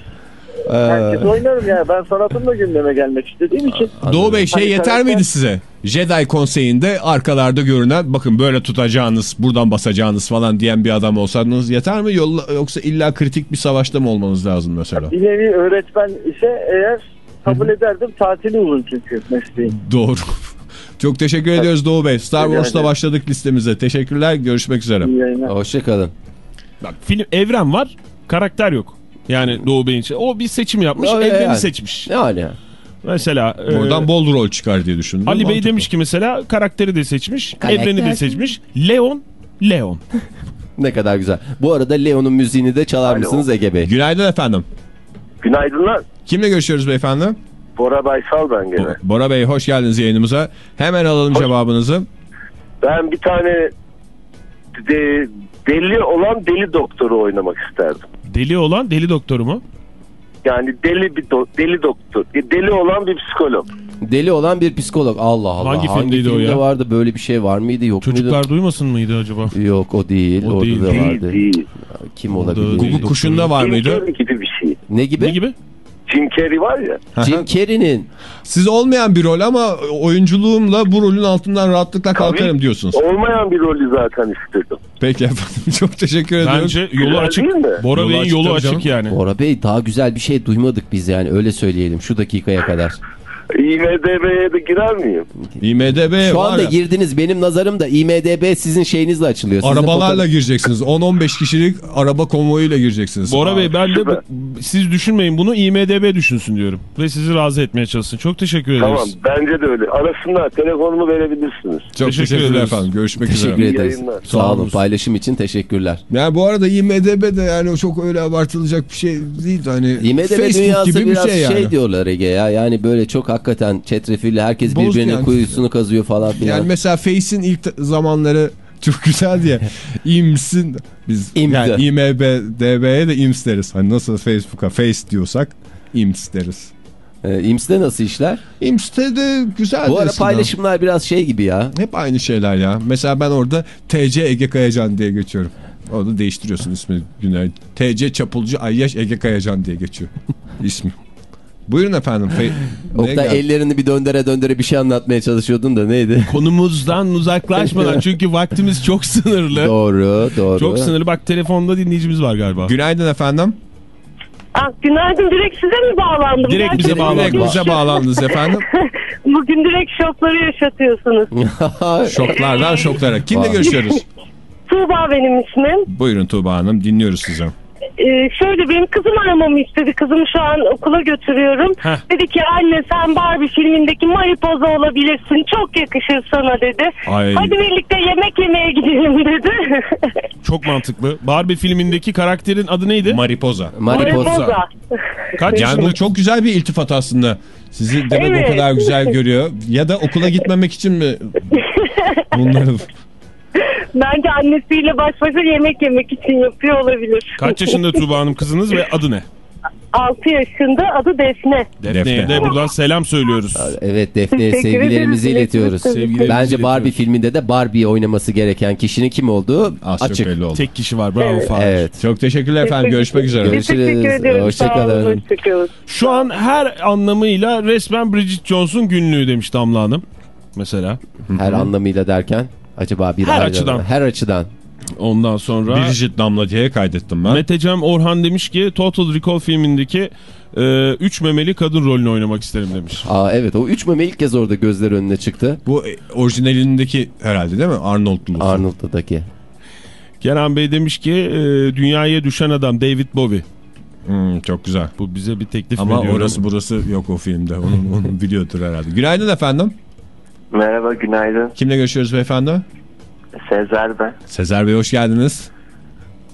herkes oynarım yani. Ben sanatımla gündeme gelmek istediğim için. Doğu Bey şey Hani yeter karakter- miydi size? Jedi konseyinde arkalarda görünen bakın böyle tutacağınız buradan basacağınız falan diyen bir adam olsaydınız yeter mi? Yoksa illa kritik bir savaşta mı olmanız lazım mesela? Bir nevi öğretmen ise eğer kabul ederdim. Tatili uzun çünkü mesleğin. Doğru. Çok teşekkür ediyoruz Doğu Bey. Star Wars'la başladık listemize. Teşekkürler. Görüşmek üzere. Hoşçakalın. Bak film evren var, karakter yok. Yani Doğu Bey'in için. O bir seçim yapmış, Öyle evreni yani. seçmiş. Yani. Mesela e, Oradan bol rol çıkar diye düşündüm. Ali Bey demiş ki mesela karakteri de seçmiş, Karakter. evreni de seçmiş. Leon, Leon. Ne kadar güzel. Bu arada Leon'un müziğini de çalar mısınız Ege Bey? Günaydın efendim. Günaydınlar. Kimle görüşüyoruz beyefendi? Bora Baysal ben gene. Bora Bey hoş geldiniz yayınımıza. Hemen alalım cevabınızı. Ben bir tane de, deli olan deli doktoru oynamak isterdim. Deli olan deli doktoru mu? Yani deli bir do- deli doktor. Deli olan bir psikolog. Deli olan bir psikolog. Allah Allah. Hangi filmdeydi o filmde ya? vardı böyle bir şey var mıydı yok Çocuklar duymasın mıydı acaba? muydu? Yok o değil. O Orada değil, da değil, vardı. Değil. Kim Orada olabilir? Google kuşunda var mıydı? Gibi bir şey. Ne gibi? Ne gibi? Jim Carrey var ya. Jim Carrey'nin. Siz olmayan bir rol ama oyunculuğumla bu rolün altından rahatlıkla kalkarım diyorsunuz. Olmayan bir rolü zaten istedim. Peki efendim çok teşekkür ediyorum. Bence yolu Güzel açık. Bora Yolu Bey'in açık yolu tabii açık canım. yani. Bora Bey daha güzel bir şey duymadık biz yani öyle söyleyelim şu dakikaya kadar. IMDB'ye de girer miyim? IMDB Şu var anda ya, girdiniz benim nazarım da IMDB sizin şeyinizle açılıyor. Sizin arabalarla fotoğraf- gireceksiniz. 10-15 kişilik araba konvoyuyla gireceksiniz. Bora Bey ben de süper. siz düşünmeyin bunu IMDB düşünsün diyorum. Ve sizi razı etmeye çalışsın. Çok teşekkür ederiz. Tamam bence de öyle. Arasınlar telefonumu verebilirsiniz. Çok Teşekkür teşekkürler ederiz. efendim. Görüşmek Teşekkür üzere. ederiz. yayınlar. Sağ olun paylaşım için teşekkürler. Yani bu arada IMDB de yani o çok öyle abartılacak bir şey değil. Hani IMDB Facebook dünyası gibi bir biraz şey yani. diyorlar Ege ya. Yani böyle çok hakikaten çetrefilli herkes Bozdu birbirinin yani. kuyusunu kazıyor falan filan. Yani mesela Face'in ilk zamanları çok güzel diye IMS'in biz yani IMDB'ye de IMS deriz. Hani nasıl Facebook'a Face diyorsak IMS deriz. IMS'de nasıl işler? IMS'te de güzel. Bu ara paylaşımlar biraz şey gibi ya. Hep aynı şeyler ya. Mesela ben orada TC Ege Kayacan diye geçiyorum. Orada değiştiriyorsun ismi günler. TC Çapulcu Ayyaş Ege Kayacan diye geçiyor ismi. Buyurun efendim. Oktay ellerini bir döndüre döndüre bir şey anlatmaya çalışıyordun da neydi? Konumuzdan uzaklaşmadan çünkü vaktimiz çok sınırlı. doğru doğru. Çok sınırlı. Bak telefonda dinleyicimiz var galiba. Günaydın efendim. Ah, günaydın direkt size mi bağlandım? Direkt bize Gerçekten bağlandı. Direkt bize bağlandınız efendim. Bugün direkt şokları yaşatıyorsunuz. Şoklardan şoklara. Kimle görüşüyoruz? Tuğba benim ismim. Buyurun Tuğba Hanım dinliyoruz sizi. Ee, şöyle benim kızım aramamı istedi. Kızımı şu an okula götürüyorum. Heh. Dedi ki anne sen Barbie filmindeki maripoza olabilirsin. Çok yakışır sana dedi. Ay. Hadi birlikte yemek yemeye gidelim dedi. Çok mantıklı. Barbie filmindeki karakterin adı neydi? Mariposa. Mariposa. Kaç Yani yaşında? bu çok güzel bir iltifat aslında. Sizi demek o Evet. kadar güzel görüyor. Ya da okula gitmemek için mi bunları... Bence annesiyle baş başa yemek yemek için yapıyor olabilir. Kaç yaşında Tuğba Hanım kızınız ve adı ne? 6 yaşında adı Defne. Defne'ye Defne. de buradan selam söylüyoruz. Evet Defne'ye sevgilerimizi iletiyoruz. Sevgilerimizi Bence Barbie iletiyoruz. filminde de Barbie oynaması gereken kişinin kim olduğu Az açık. belli oldu. Tek kişi var. Bravo Fahir. Evet. Çok teşekkürler efendim. Görüşmek üzere. Görüşürüz. ederim. Hoşça Sağ olun, kalın. hoşça kalın. Şu an her anlamıyla resmen Bridget Jones'un günlüğü demiş Damla Hanım. Mesela. Her anlamıyla derken acaba bir Her ayrı- açıdan. Her açıdan. Ondan sonra Biricik Damla diye kaydettim ben. Metecem Orhan demiş ki Total Recall filmindeki e, üç memeli kadın rolünü oynamak isterim demiş. Aa evet o üç meme ilk kez orada gözler önüne çıktı. Bu e, orijinalindeki herhalde değil mi? Arnold'lu. Arnold'daki. Kenan Bey demiş ki e, dünyaya düşen adam David Bowie. Hmm, çok güzel. Bu bize bir teklif Ama veriyor. orası burası yok o filmde. Onu, onu biliyordur herhalde. Günaydın efendim. Merhaba, günaydın. Kimle görüşüyoruz beyefendi? Sezer ben. Sezer Bey hoş geldiniz.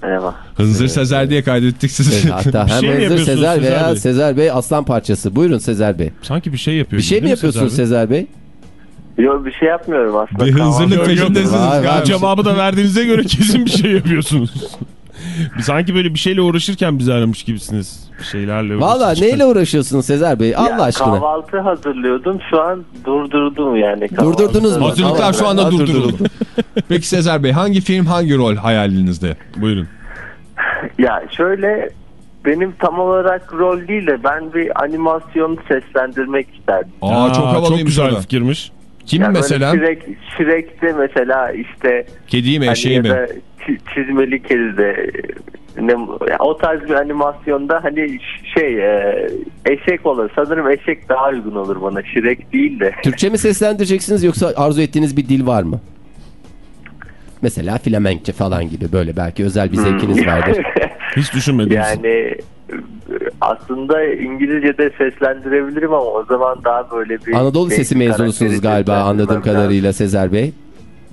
Merhaba. Hınzır Sezer diye kaydettik sizi. Evet, hatta Bir hem şey mi Hızır yapıyorsunuz Sezer Sezer veya Bey? Sezer Bey aslan parçası. Buyurun Sezer Bey. Sanki bir şey yapıyor. Bir şey mi yapıyorsunuz Sezer Sezer Bey? Yok bir şey yapmıyorum aslında. Bir hınzırlık peşindesiniz. Cevabı da verdiğinize göre kesin bir şey yapıyorsunuz. Sanki böyle bir şeyle uğraşırken bizi aramış gibisiniz. Bir şeylerle Valla neyle uğraşıyorsunuz Sezer Bey? Allah Ya, aşkına. Kahvaltı hazırlıyordum. Şu an durdurdum yani. kahvaltı. Durdurdunuz mu? Hazırlıklar şu anda durduruldu. Peki Sezer Bey hangi film hangi rol hayalinizde? Buyurun. Ya şöyle benim tam olarak rol değil de ben bir animasyon seslendirmek isterdim. Aa, çok Çok havalıymış güzel o da. fikirmiş. Kim Yani mesela? Shrek, Shrek'te mesela işte Kediyi mi hani eşeği ya mi? Çizmeli kezde ne, o tarz bir animasyonda hani şey e, eşek olur. Sanırım eşek daha uygun olur bana. Shrek değil de. Türkçe mi seslendireceksiniz yoksa arzu ettiğiniz bir dil var mı? Mesela Flemenkçe falan gibi böyle belki özel bir Hmm. zevkiniz vardır. Hiç düşünmedim. Yani e, aslında İngilizce'de seslendirebilirim ama o zaman daha böyle bir... Anadolu değişik mezunusunuz galiba anladığım kadarıyla Sezer Bey.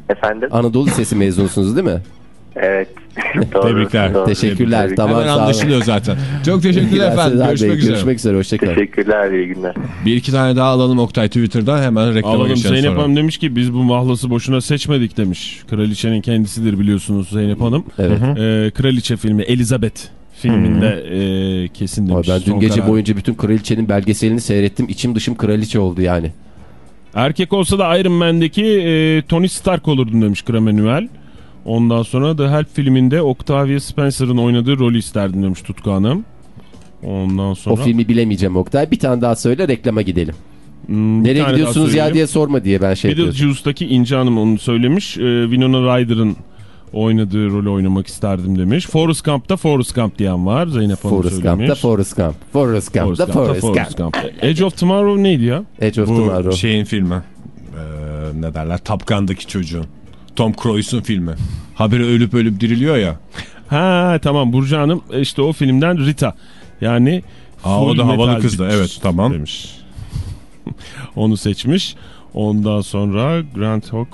Efendim? Anadolu Lisesi mezunusunuz değil mi? Evet. Doğru, Tebrikler. doğru. Teşekkürler. Tebrikler. Tamam Hemen sağ olun. anlaşılıyor zaten. Çok teşekkürler efendim. Sezer Bey, Görüşmek üzere. Görüşmek üzere. Hoşçakalın. Teşekkürler, iyi günler. Bir iki tane daha alalım Oktay Twitter'da hemen reklama Alalım geçelim Zeynep sonra. Hanım demiş ki biz bu mahlası boşuna seçmedik demiş. Kraliçenin kendisidir biliyorsunuz Zeynep Hanım. Evet. Ee, Kraliçe filmi Elizabeth filminde e, kesin demiş. ben dün gece karar. boyunca bütün kraliçenin belgeselini seyrettim. İçim dışım kraliçe oldu yani. Erkek olsa da Iron Man'deki e, Tony Stark olurdum demiş Gramenuel. Ondan sonra The Help filminde Octavia Spencer'ın oynadığı rolü isterdim demiş Tutku Hanım. Ondan sonra... O filmi bilemeyeceğim Oktay. Bir tane daha söyle reklama gidelim. Hmm, Nereye gidiyorsunuz ya diye sorma diye ben şey yapıyorum. Beetlejuice'daki İnci Hanım onu söylemiş. Ee, Winona Ryder'ın oynadığı rolü oynamak isterdim demiş. Forrest Gump'ta Forrest Gump diyen var. Zeynep Hanım Forrest söylemiş. Gump'ta Forrest Gump. Forrest Gump'ta Forrest Forrest Gump. Gump. Edge of Tomorrow neydi ya? Edge of Bu Tomorrow. şeyin filmi. Ee, ne derler? Top Gun'daki çocuğun. Tom Cruise'un filmi. Haberi ölüp ölüp diriliyor ya. Ha tamam Burcu Hanım işte o filmden Rita. Yani Aa, o da havalı kızdı. Bitch Evet tamam. Demiş. Onu seçmiş. Ondan sonra Grand Hawk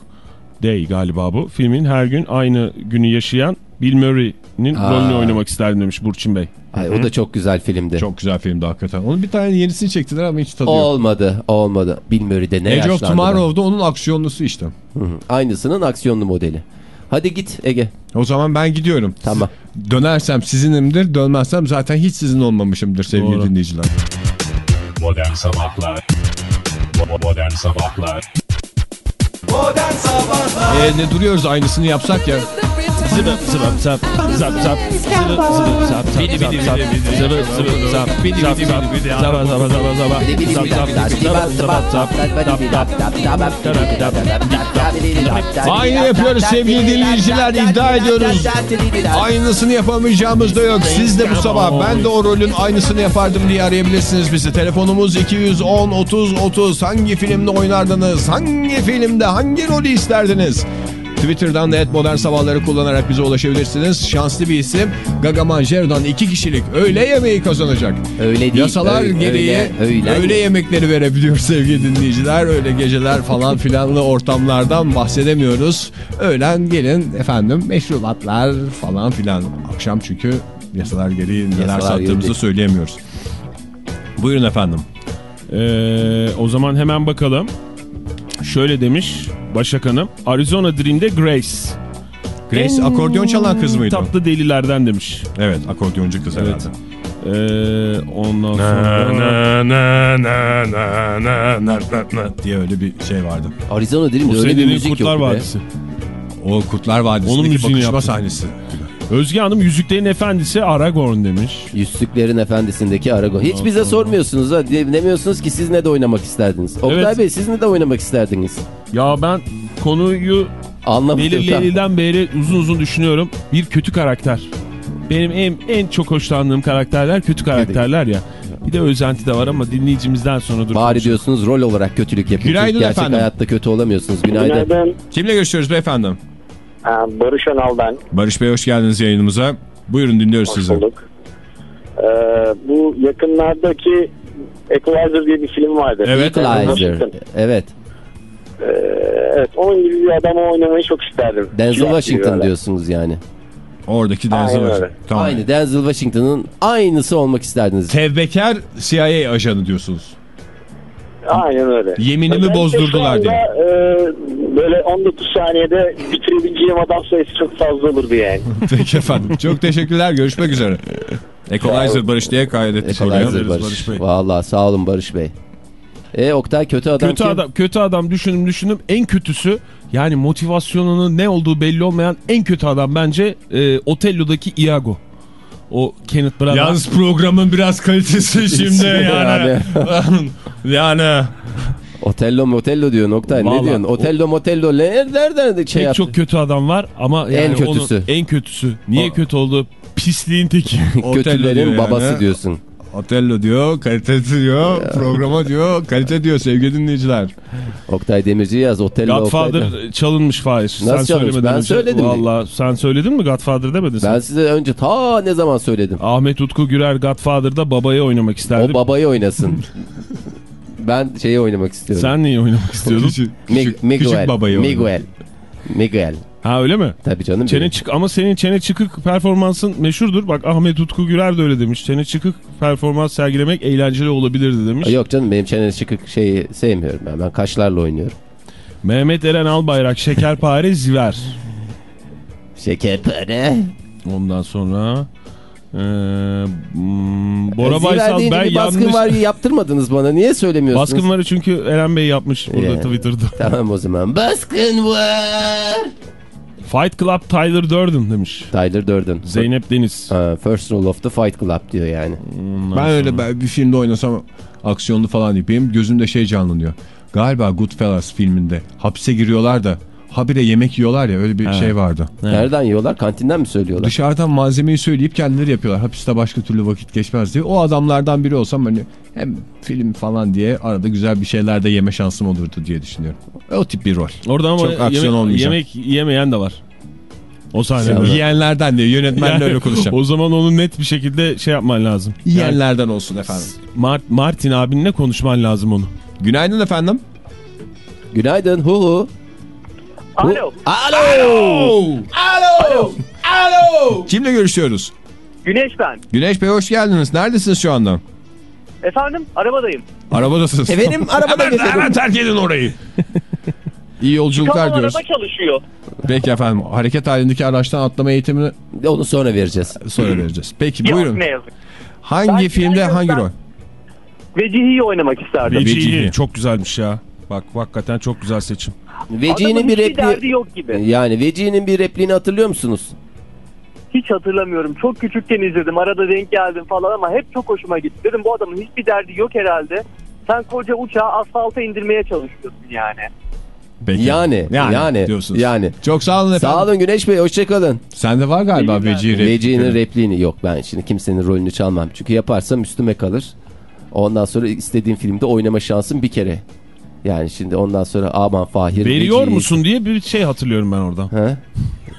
Day galiba bu. Filmin her gün aynı günü yaşayan Bill Murray'nin Aa. rolünü oynamak isterdim demiş Burçin Bey. Ay, o da çok güzel filmdi. Çok güzel filmdi hakikaten. Onun bir tane yenisini çektiler ama hiç tadı yok. Olmadı, olmadı. Bill Murray de ne Age of yaşlandı. be. Tomorrow'da onun aksiyonlusu işte. Hı hı. Aynısının aksiyonlu modeli. Hadi git Ege. O zaman ben gidiyorum. Tamam. Dönersem sizinimdir, dönmezsem zaten hiç sizin olmamışımdır sevgili Doğru. dinleyiciler. Modern Sabahlar Modern Sabahlar Modern Sabahlar E, ne duruyoruz aynısını yapsak ya. Zap zap zap zap zap Bidi bidi zap zap Bidi bidi bidi bidi. zap zap zap zap zap Aynı yapıyoruz sevgili dinleyiciler iddia ediyoruz. Aynısını yapamayacağımız da yok. Siz de bu sabah ben de o rolün aynısını yapardım diye arayabilirsiniz bizi. Telefonumuz 210 30 30. Hangi filmde oynardınız? Hangi filmde hangi rolü isterdiniz? Twitter'dan da et modern sabahları kullanarak bize ulaşabilirsiniz. Şanslı bir isim Gaga Manjero'dan iki kişilik öğle yemeği kazanacak. Öyle değil. Yasalar öyle, gereği öyle, öğle, öyle. yemekleri verebiliyor sevgili dinleyiciler. Öyle geceler falan filanlı ortamlardan bahsedemiyoruz. Öğlen gelin efendim meşrubatlar falan filan. Akşam çünkü yasalar gereği neler Yasalar sattığımızı gereği. söyleyemiyoruz. Buyurun efendim. Ee, o zaman hemen bakalım. Şöyle demiş Başak Hanım. Arizona Dream'de Grace. Grace akordeon çalan kız mıydı? Tatlı delilerden demiş. Evet akordeoncu kız Evet. herhalde. Ee, ondan sonra... diye öyle bir şey vardı. Arizona O Dream'de öyle bir müzik Kurtlar yok be. Vadisi. O Kurtlar Onun Vadisi'ndeki bakışma yaptı. sahnesi. Özge Hanım Yüzüklerin Efendisi Aragorn demiş. Yüzsüklerin Efendisi'ndeki Arago. Hiç bize sormuyorsunuz ha. Demiyorsunuz ki siz ne de oynamak isterdiniz. Oktay Evet. Bey siz ne de oynamak isterdiniz? Ya ben konuyu belirlediğinden beri uzun uzun düşünüyorum. Bir kötü karakter. Benim en, en çok hoşlandığım karakterler kötü karakterler ya. Bir de özenti de var ama dinleyicimizden sonra dur. Bari diyorsunuz rol olarak kötülük yapıyorsunuz. Günaydın Gerçek efendim. hayatta kötü olamıyorsunuz. Günaydın. Kimle görüşüyoruz beyefendi? Ee, Barış Önal ben. Barış Bey hoş geldiniz yayınımıza. Buyurun dinliyoruz Hoş sizi. bulduk. Ee, bu yakınlardaki Equalizer diye bir film vardı. Evet. Equalizer. Evet. Ee, evet onun gibi bir adamı oynamayı çok isterdim. Denzel Washington diyorsunuz yani. Oradaki Denzel Aynen Washington. öyle. Tamam. Aynı Denzel Washington'ın aynısı olmak isterdiniz. Tevbekar CIA ajanı diyorsunuz. Aynen öyle. Yeminimi Özellikle bozdurdular diye. e, böyle 19 saniyede bitirebileceğim adam sayısı çok fazla olurdu yani. Peki efendim. Çok teşekkürler. Görüşmek üzere. Equalizer Barış diye kaydettik. Equalizer Barış Barış. Bey. Valla sağ olun Barış Bey. E Oktay kötü adam Kötü kim? adam, kötü adam düşündüm düşündüm en kötüsü yani motivasyonunun ne olduğu belli olmayan en kötü adam bence e, Otello'daki Iago. O Kenneth Branagh. Yalnız programın biraz kalitesi şimdi yani. yani. Otello motello diyor Oktay. Ne Vallahi diyorsun? o- Otello motello ne- nereden şey Pek yaptı? çok kötü adam var ama En yani onun kötüsü. en kötüsü. Niye O- kötü oldu? Pisliğin teki. Kötülerin yani. babası diyorsun. Otello diyor, kalitesi diyor, programa diyor, kalite diyor sevgili dinleyiciler. Oktay Demirci yaz. Otello Godfather Oktay. çalınmış Fahir. sen çalınmış? Ben önce. söyledim mi? Valla sen söyledin mi Godfather demedin sen? Ben size önce ta ne zaman söyledim. Ahmet Utku Gürer Godfather'da babayı oynamak isterdi. O babayı oynasın. ben şeyi oynamak istiyorum. Sen niye oynamak istiyordun? Küçük, küçük, Miguel. küçük babayı oynadı. Miguel. Miguel. Ha öyle mi? Tabii canım. Çene benim. çık ama senin çene çıkık performansın meşhurdur. Bak Ahmet Utku Gürer de öyle demiş. Çene çıkık performans sergilemek eğlenceli olabilirdi demiş. Yok canım benim çene çıkık şeyi sevmiyorum ben. Ben kaşlarla oynuyorum. Mehmet Eren Albayrak şekerpare ziver. Şekerpare. Ondan sonra eee hmm, Bora Ziver Baysal ben bir baskın yanlış... var yaptırmadınız bana. Niye söylemiyorsunuz? Baskın varı çünkü Eren Bey yapmış burada Yani. Twitter'da. Tamam o zaman. Baskın var. Fight Club Tyler Durden demiş. Tyler Durden. Zeynep Deniz. Ha, first rule of the fight club diyor yani. Ondan Ben öyle sonra- ben bir filmde oynasam aksiyonlu falan değil. Benim gözümde şey canlanıyor. Galiba Goodfellas filminde hapse giriyorlar da habire yemek yiyorlar ya öyle bir Evet. şey vardı. Evet. Nereden yiyorlar? Kantinden mi söylüyorlar? Dışarıdan malzemeyi söyleyip kendileri yapıyorlar. Hapiste başka türlü vakit geçmez diye. O adamlardan biri olsam hani hem film falan diye arada güzel bir şeyler de yeme şansım olurdu diye düşünüyorum. O tip bir rol. Orada ama Çok aksiyon yemek, olmayacak. yemek yemeyen de var. O sahnede. Yiyenlerden diye yönetmenle Yani öyle konuşacağım. O zaman onu net bir şekilde şey yapman lazım. Yani Yiyenlerden olsun efendim. Mart- Martin abinle konuşman lazım onu. Günaydın efendim. Günaydın. Hu hu. Alo. Alo. Alo. Alo. Kimle görüşüyoruz? Güneş ben. Güneş Bey hoş geldiniz. Neredesiniz şu anda? Efendim arabadayım. Arabadasınız. Efendim arabada hemen, hemen terk edin orayı. İyi yolculuklar Çıkamam diyoruz. araba çalışıyor. Peki efendim. Hareket halindeki araçtan atlama eğitimini Onu sonra vereceğiz. sonra vereceğiz. Peki Yok buyurun. ne yazık. Hangi Ben- filmde hangi ben- rol? Vecihi'yi oynamak isterdim. Vecihi. Vecihi. Çok güzelmiş ya. Bak hakikaten çok güzel seçim. Veci'nin bir repliği... yok gibi. Yani Veci'nin bir repliğini hatırlıyor musunuz? Hiç hatırlamıyorum. Çok küçükken izledim. Arada denk geldim falan ama hep çok hoşuma gitti. Dedim bu adamın hiçbir derdi yok herhalde. Sen koca uçağı asfalta indirmeye çalışıyorsun yani. Peki. Yani, yani, diyorsunuz. yani. Çok sağ olun efendim. Sağ olun Güneş Bey hoşçakalın. Sende var galiba İyi günler. Vecihi repliği. Veci'nin repliğini yok ben şimdi kimsenin rolünü çalmam. Çünkü yaparsam üstüme kalır. Ondan sonra istediğim filmde oynama şansım bir kere. Yani şimdi ondan sonra aman Fahir. Veriyor Vecihi- musun diye bir şey hatırlıyorum ben orada. Ha?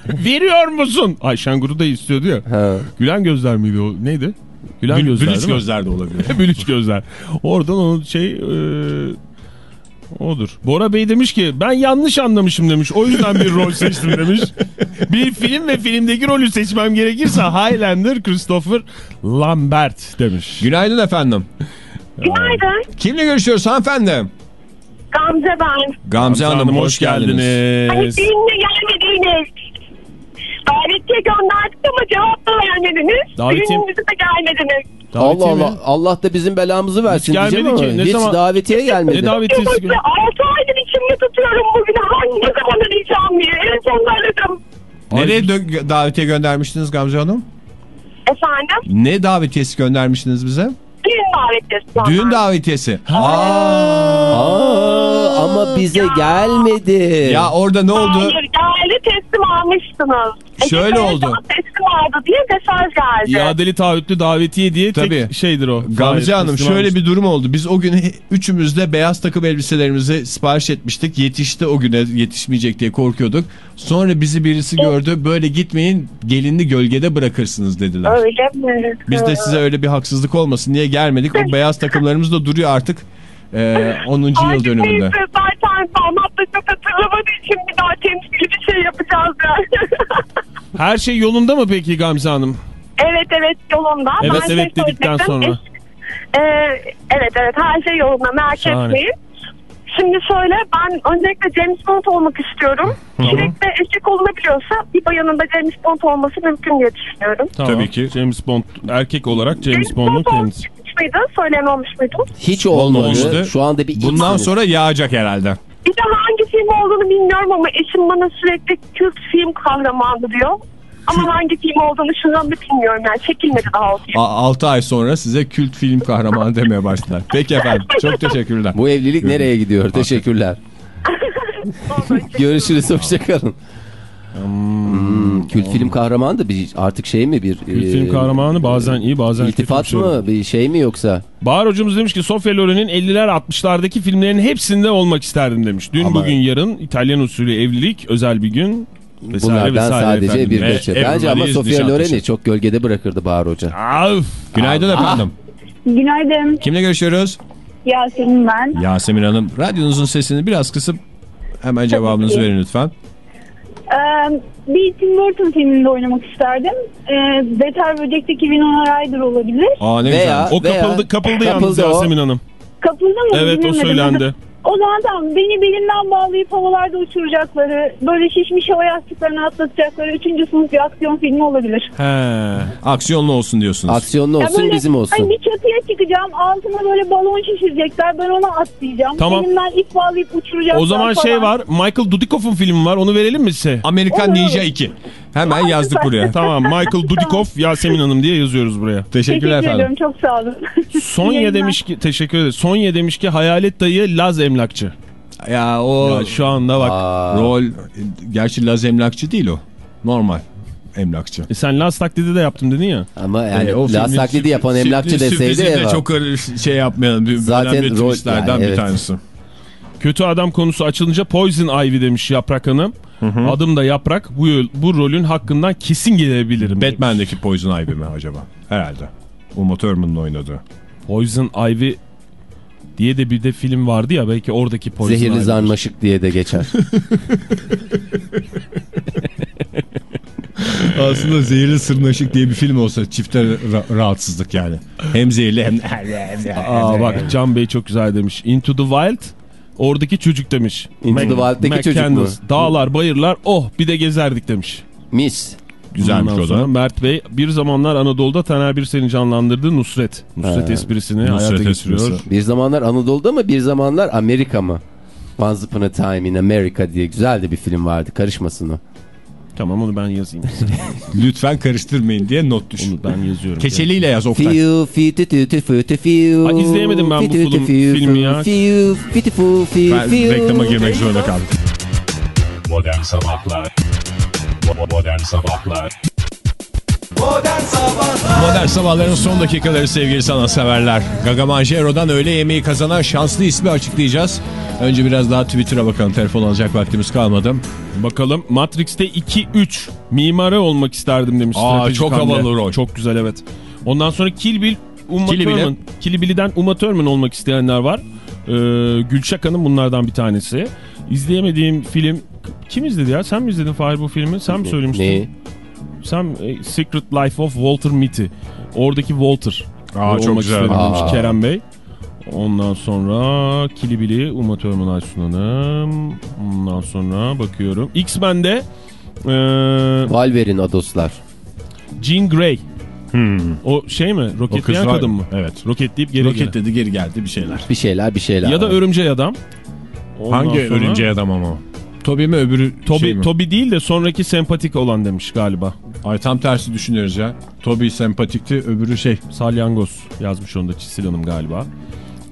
Veriyor musun? Ayşen Guru da istiyordu ya. Ha. Gülen gözler miydi o? Neydi? Gülen Bül- gözler Bülüç gözler de olabilir. Bülüç gözler. Oradan o şey e, odur. Bora Bey demiş ki ben yanlış anlamışım demiş. O yüzden bir rol seçtim demiş. Bir film ve filmdeki rolü seçmem gerekirse Highlander Christopher Lambert demiş. Günaydın efendim. Günaydın. Kimle görüşüyoruz hanımefendi? Gamze ben. Gamze Hanım hoş geldiniz. Hani geldiniz. benimle gelmediğiniz. Davetiye gönderdik ama cevap da vermediniz. Davetiye- Düğünümüze de gelmediniz. Allah Davetiye mi? Allah Allah da bizim belamızı versin gelmedi diyeceğim ama ki. Ne hiç zaman- davetiye gelmedi. Ne davetiyesi? Yılbaşı 6 aydır içimde tutuyorum bugün. Hangi ne zaman arayacağım diye. En son aradım. Nereye dö- davetiye göndermiştiniz Gamze Hanım? Efendim? Ne davetiyesi göndermiştiniz bize? Düğün davetiyesi. ama. Düğün davetiyesi. Aa, ama bize gelmedi. Ya orada ne oldu? Hayır geldi teslim aramıştınız. Şöyle Ece oldu. Sesi vardı diye mesaj geldi. İadeli taahhütlü davetiye diye Tabii. tek şeydir o. Gamze Hanım teslim şöyle almış. bir durum oldu. Biz o gün üçümüz de beyaz takım elbiselerimizi sipariş etmiştik. Yetişti o güne yetişmeyecek diye korkuyorduk. Sonra bizi birisi gördü. Böyle gitmeyin gelinli gölgede bırakırsınız dediler. Öyle mi? Biz de size öyle bir haksızlık olmasın diye gelmedik. O beyaz takımlarımız da duruyor artık. Ee, 10. yıl dönümünde. Neyse zaten damat da çok hatırlamadığı için bir daha temsili bir şey yapacağız yani. Her şey yolunda mı peki Gamze Hanım? evet evet yolunda. Evet, Ben evet şey dedikten sonra. Ee, evet evet her şey yolunda merak Şahane. etmeyin. Şimdi şöyle ben öncelikle James Bond olmak istiyorum. Sürekli eşek olunabiliyorsa bir bayanın da James Bond olması mümkün diye düşünüyorum. Tamam. Tabii ki. James Bond erkek olarak James Bond'un Bond kendisi. Olmuş muydu? Söylememiş miydim? Hiç olmadı. Olmamıştı. Şu anda bir Bundan sonra yağacak herhalde. Bir de hangi film olduğunu bilmiyorum ama eşim bana sürekli kült film kahramanı diyor. Ama hangi film olduğunu şu anda bilmiyorum yani çekilmedi daha o film. 6 ay sonra size kült film kahramanı demeye başladılar. Peki efendim. Çok teşekkürler. Bu evlilik nereye gidiyor? Teşekkürler. Görüşürüz. Hoşçakalın. Hmm, kült film kahramanı da bir artık şey mi bir Kült e, film kahramanı bazen iyi bazen iltifat kötü şey. mı bir şey mi yoksa? Bahar hocamız demiş ki Sofia Loren'in 50'ler 60'lardaki filmlerin hepsinde olmak isterdim demiş. Dün Ama- bugün yarın İtalyan usulü evlilik özel bir gün vesaire Bunlardan vesaire sadece efendim. bir Ve geçe. Bence ama Sofia. Loren'i çok gölgede bırakırdı Bahar Hoca. Af! Günaydın efendim. Günaydın. Kimle görüşüyoruz? Yasemin ben. Yasemin Hanım. Radyonuzun sesini biraz kısıp hemen cevabınızı verin lütfen. Ee, bir Tim Burton filminde oynamak isterdim. Ee, Beter Böcek'teki Winona Ryder olabilir. Aa ne Veya- güzel. O kapıldı, kapıldı, yalnız Kapıldı o. Yasemin Hanım. Kapıldı mı? Evet o söylendi. O zaman beni belimden bağlayıp havalarda uçuracakları, böyle şişmiş hava yastıklarına atlatacakları üçüncü sınıf bir aksiyon filmi olabilir. He. Aksiyonlu olsun diyorsunuz. Aksiyonlu Ya olsun böyle, bizim olsun. Hani bir çatıya çıkacağım, altına böyle balon şişirecekler, ben ona atlayacağım. Tamam. Elimden ip bağlayıp uçuracaklar O zaman falan. şey var Michael Dudikoff'un filmi var onu verelim mi size? Amerikan Olur, Ninja olur. 2. Hemen yazdık buraya. Tamam Michael Dudikoff Yasemin Hanım diye yazıyoruz buraya. Teşekkürler Teşekkür efendim. ediyorum, çok sağ olun. Sonya demiş ki teşekkür ederim. Sonya demiş ki hayalet dayı Laz emlakçı. Ya o Ya şu anda bak. Aa, rol gerçi Laz emlakçı değil o. Normal emlakçı. E sen Laz taklidi de yaptım dedin ya. ama yani E, o Laz taklidi yapan emlakçı deseydi sürprizi de çok şey yapmayalım. Bir Zaten rol- yani bir evet. tanesi. Kötü adam konusu açılınca Poison Ivy demiş Yaprak Hanım. Adım da Yaprak. Bu, bu rolün hakkından kesin gelebilirim. Batman'deki Poison Ivy mi acaba? Herhalde. Uma Thurman'ın oynadığı. Poison Ivy diye de bir de film vardı ya belki oradaki Poison Zehirli Ivy. zarmaşık diye de geçer. Aslında Zehirli Sırnaşık diye bir film olsa çifte ra- rahatsızlık yani. Hem zehirli hem... Aa bak Can Bey çok güzel demiş. Into the Wild oradaki çocuk demiş. Into the Wild'deki çocuk mu? Dağlar bayırlar oh bir de gezerdik demiş. Mis. Güzelmiş Ondan o da. Mert Bey bir zamanlar Anadolu'da Taner Birsel'in canlandırdığı Nusret. Nusret Ha. esprisini Nusret hayata geçiriyor. esprisi. Bir zamanlar Anadolu'da mı bir zamanlar Amerika mı? Once Upon a Time in America diye güzel de bir film vardı. Karışmasın o. Tamam onu ben yazayım. Lütfen karıştırmayın diye not düş. onu ben yazıyorum. Keçeliyle yaz Oktay. Fiu, tü, tü, tü, tü, fiu. Ay, izleyemedim ben bu Fi, tü, tü, film- fiu, filmi ya. Fiu, fi, tü, fu, fiu, Ben fiu. reklama girmek zorunda kaldım. Modern Sabahlar Modern Sabahlar Modern Sabahlar Modern sabahların son dakikaları sevgili sanatseverler. Gaga Manjero'dan öğle yemeği kazanan şanslı ismi açıklayacağız. Önce biraz daha Twitter'a bakalım. Telefon alacak vaktimiz kalmadı. Bakalım Matrix'te 2-3 mimarı olmak isterdim demiş. Aa, çok hamle. havalı rol. Çok güzel evet. Ondan sonra Kill Bill Uma Kill Thurman. Kill Bill'den Uma Thurman olmak isteyenler var. Ee, Gülşak Hanım bunlardan bir tanesi. İzleyemediğim film kim izledi ya? Sen mi izledin Fahir bu filmi? Sen mi söylemiştin? Ne? Sen e, Secret Life of Walter Mitty. Oradaki Walter. Aa, çok güzel. demiş Aa. Kerem Bey. Ondan sonra Kilibili, Uma Thurman Aysun Hanım. Ondan sonra bakıyorum. X-Men'de e, Wolverine Adoslar. Jean Grey. O şey mi? Roketleyen kadın mı? Evet. Roketleyip geri Roket geri. dedi geri geldi bir şeyler. Bir şeyler bir şeyler. Ya da örümcek adam. Ondan Hangi sonra- örümceği adam ama o? Toby mi öbürü Toby, şey mi? Toby değil de sonraki sempatik olan demiş galiba. Ay tam tersi düşünüyoruz ya. Toby sempatikti öbürü şey. Salyangoz yazmış onu da Çisil Hanım galiba.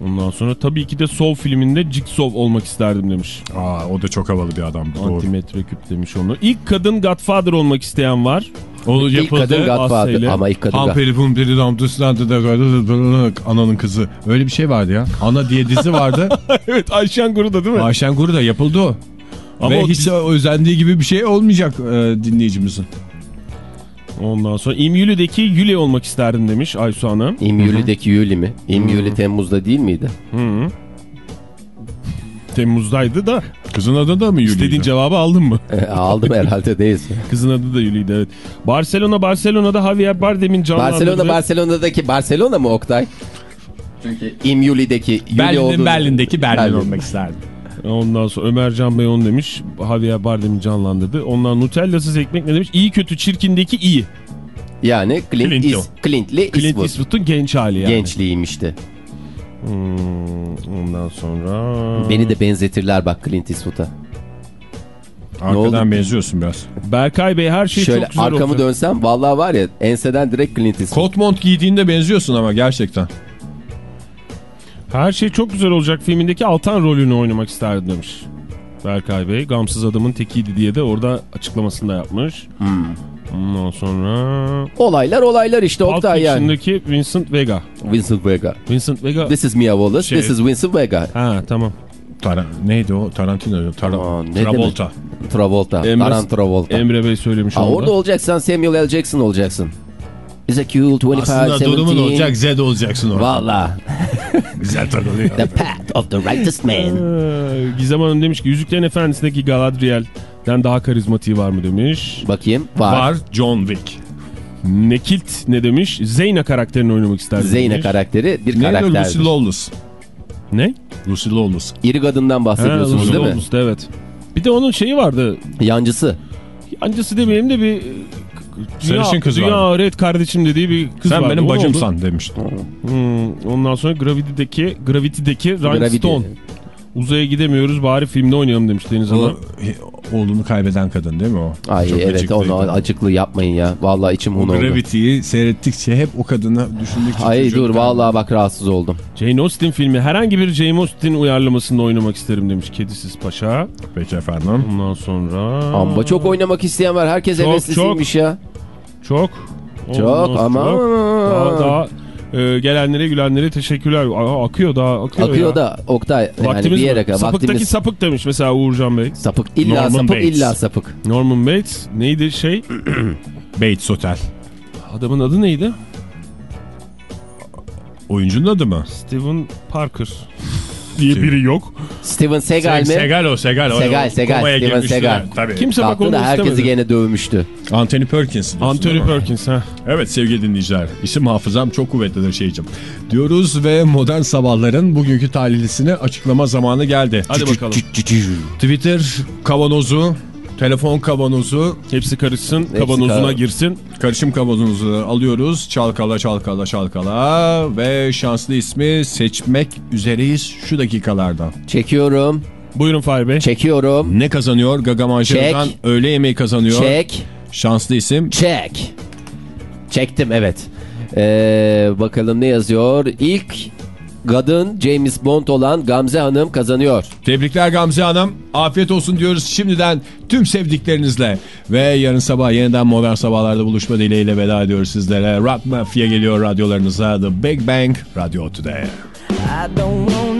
Ondan sonra tabii ki de Soul filminde Jigsaw olmak isterdim demiş. Aa, o da çok havalı bir adam. Doğru. Antimetre küp demiş onu. İlk kadın Godfather olmak isteyen var. O İlk yapıldı. kadın Godfather Asya'yla. ama ilk kadın Godfather. Hamperi pumperi da ananın kızı. Öyle bir şey vardı ya. Ana diye dizi vardı. evet Ayşen Guru da değil mi? Ayşen Guru da yapıldı o. Ama Ve o hiç özendiği gibi bir şey olmayacak e, dinleyicimizin. Ondan sonra İmyülü'deki Yuli olmak isterdim demiş Aysu Hanım. İmyülü'deki Yuli mi? İmyülü Temmuz'da değil miydi? Hı -hı. Temmuz'daydı da Kızın adı da mı Yuli'ydi? istediğin cevabı aldın mı? E, aldım herhalde değilse. Kızın adı da Yuli'ydi evet. Barcelona Barcelona'da Javier Bardem'in canlandırdığı... Barcelona Barcelona'daki Barcelona mı Oktay? Çünkü İmyuli'deki Yuli Berlin'in olduğunu- Berlin'deki Berlin, Berlin. olmak isterdim. Ondan sonra Ömer Can Bey onu demiş. Javier Bardem'in canlandırdı. Ondan Nutella'sız ekmek ne demiş? İyi kötü çirkindeki iyi. Yani Clint, Clint Is. Clint'li Clint Eastwood. Eastwood'un genç hali yani. Gençliğiymişti. Hmm, ondan sonra... Beni de benzetirler bak Clint Eastwood'a. Arkadan benziyorsun biraz. Berkay Bey her şey Şöyle çok güzel arkamı olacak. dönsem vallahi var ya enseden direkt Clint Eastwood. Kot mont giydiğinde benziyorsun ama gerçekten. Her şey çok güzel olacak filmindeki Altan rolünü oynamak isterdim demiş. Berkay Bey gamsız adamın tekiydi diye de orada açıklamasını da yapmış. Hmm. Ondan sonra... Olaylar olaylar işte Pulp Oktay yani. Fiction'daki Vincent Vega. Vincent Vega. Vincent Vega... This is Mia Wallace, Şey- this is Vincent Vega. Ha tamam. Tara neydi o? Tarantino. Tara Aa, ne Travolta. Travolta. Emre- Taran Travolta. Emre Bey söylemiş Aa, orada. orada olacaksan Samuel L. Jackson olacaksın. Is a cool 25, Aslında 17. durumun olacak Zed olacaksın orada. Valla. Güzel takılıyor. The path of the righteous man. Ee, Gizem Hanım demiş ki Yüzüklerin Efendisi'ndeki Galadriel'den daha karizmatiği var mı demiş. Bakayım. Var. Var John Wick. Nekilt ne demiş? Zeyna karakterini oynamak isterdim Zeyne demiş. karakteri bir Lucy karakterdir. Lawless. Ne? Lucy Lawless. İri kadından bahsediyorsunuz Ha, değil mi? Lawless'ta, evet. Bir de onun şeyi vardı. Yancısı. Yancısı demeyelim de bir... Sarışın kız Dünya vardı. Red kardeşim dediği bir kız Sen vardı. benim O oldu. bacımsan demiştin. Hmm, ondan sonra Gravity'deki Gravity'deki Ryan Gravity. Stone. Uzaya gidemiyoruz bari filmde oynayalım demiş Deniz Hanım. O, oğlunu kaybeden kadın değil mi o? Ay Çok evet onu acıklı yapmayın ya. Vallahi içim hun oldu. Gravity'yi seyrettikçe hep o kadını düşündükçe... Ay dur vallahi bak rahatsız oldum. Jane Austen filmi herhangi bir Jane Austen uyarlamasında oynamak isterim demiş Kedisiz Paşa. Peki efendim. Ondan sonra... Amma çok oynamak isteyen var. Herkes Çok, heveslisiymiş ya. Çok. Çok Ondan ama. Daha, daha e, gelenlere gülenlere teşekkürler. Aa, akıyor daha akıyor, Akıyor ya. da Oktay yani Vaktimiz bir yere kadar. Sapıktaki Vaktimiz sapık demiş mesela Uğurcan Bey. sapık. İlla Norman sapık Bates. illa sapık. Norman Bates neydi şey? Bates Hotel. Adamın adı neydi? Oyuncunun adı mı? Steven Parker diye biri yok. Steven Segal mi? Segal o Segal. O- Segal, Segal, Steven Segal. Tabii. Kimse bak onu da herkesi istemedi. gene dövmüştü. Anthony Perkins. diyorsun Anthony mi? Perkins ha. Evet sevgili dinleyiciler. İsim hafızam çok kuvvetlidir şeycim. Diyoruz ve modern sabahların bugünkü talihlisini açıklama zamanı geldi. Hadi bakalım. Twitter kavanozu, telefon kavanozu, Hepsi karışsın, Hepsi kavanozuna kar- girsin. karışım kavanozu alıyoruz. Çalkala çalkala çalkala ve şanslı ismi seçmek üzereyiz şu dakikalarda. Çekiyorum. Buyurun Fahri Bey. Çekiyorum. Ne kazanıyor? Gagamanjır'dan Çek. öğle yemeği kazanıyor. Çek. Şanslı isim. Çek. Çektim evet. Ee, bakalım ne yazıyor? İlk kadın James Bond olan Gamze Hanım kazanıyor. Tebrikler Gamze Hanım. Afiyet olsun diyoruz şimdiden tüm sevdiklerinizle. Ve yarın sabah yeniden modern sabahlarda buluşma dileğiyle veda ediyoruz sizlere. Rock Mafia geliyor radyolarınıza. The Big Bang Radio Today. I don't want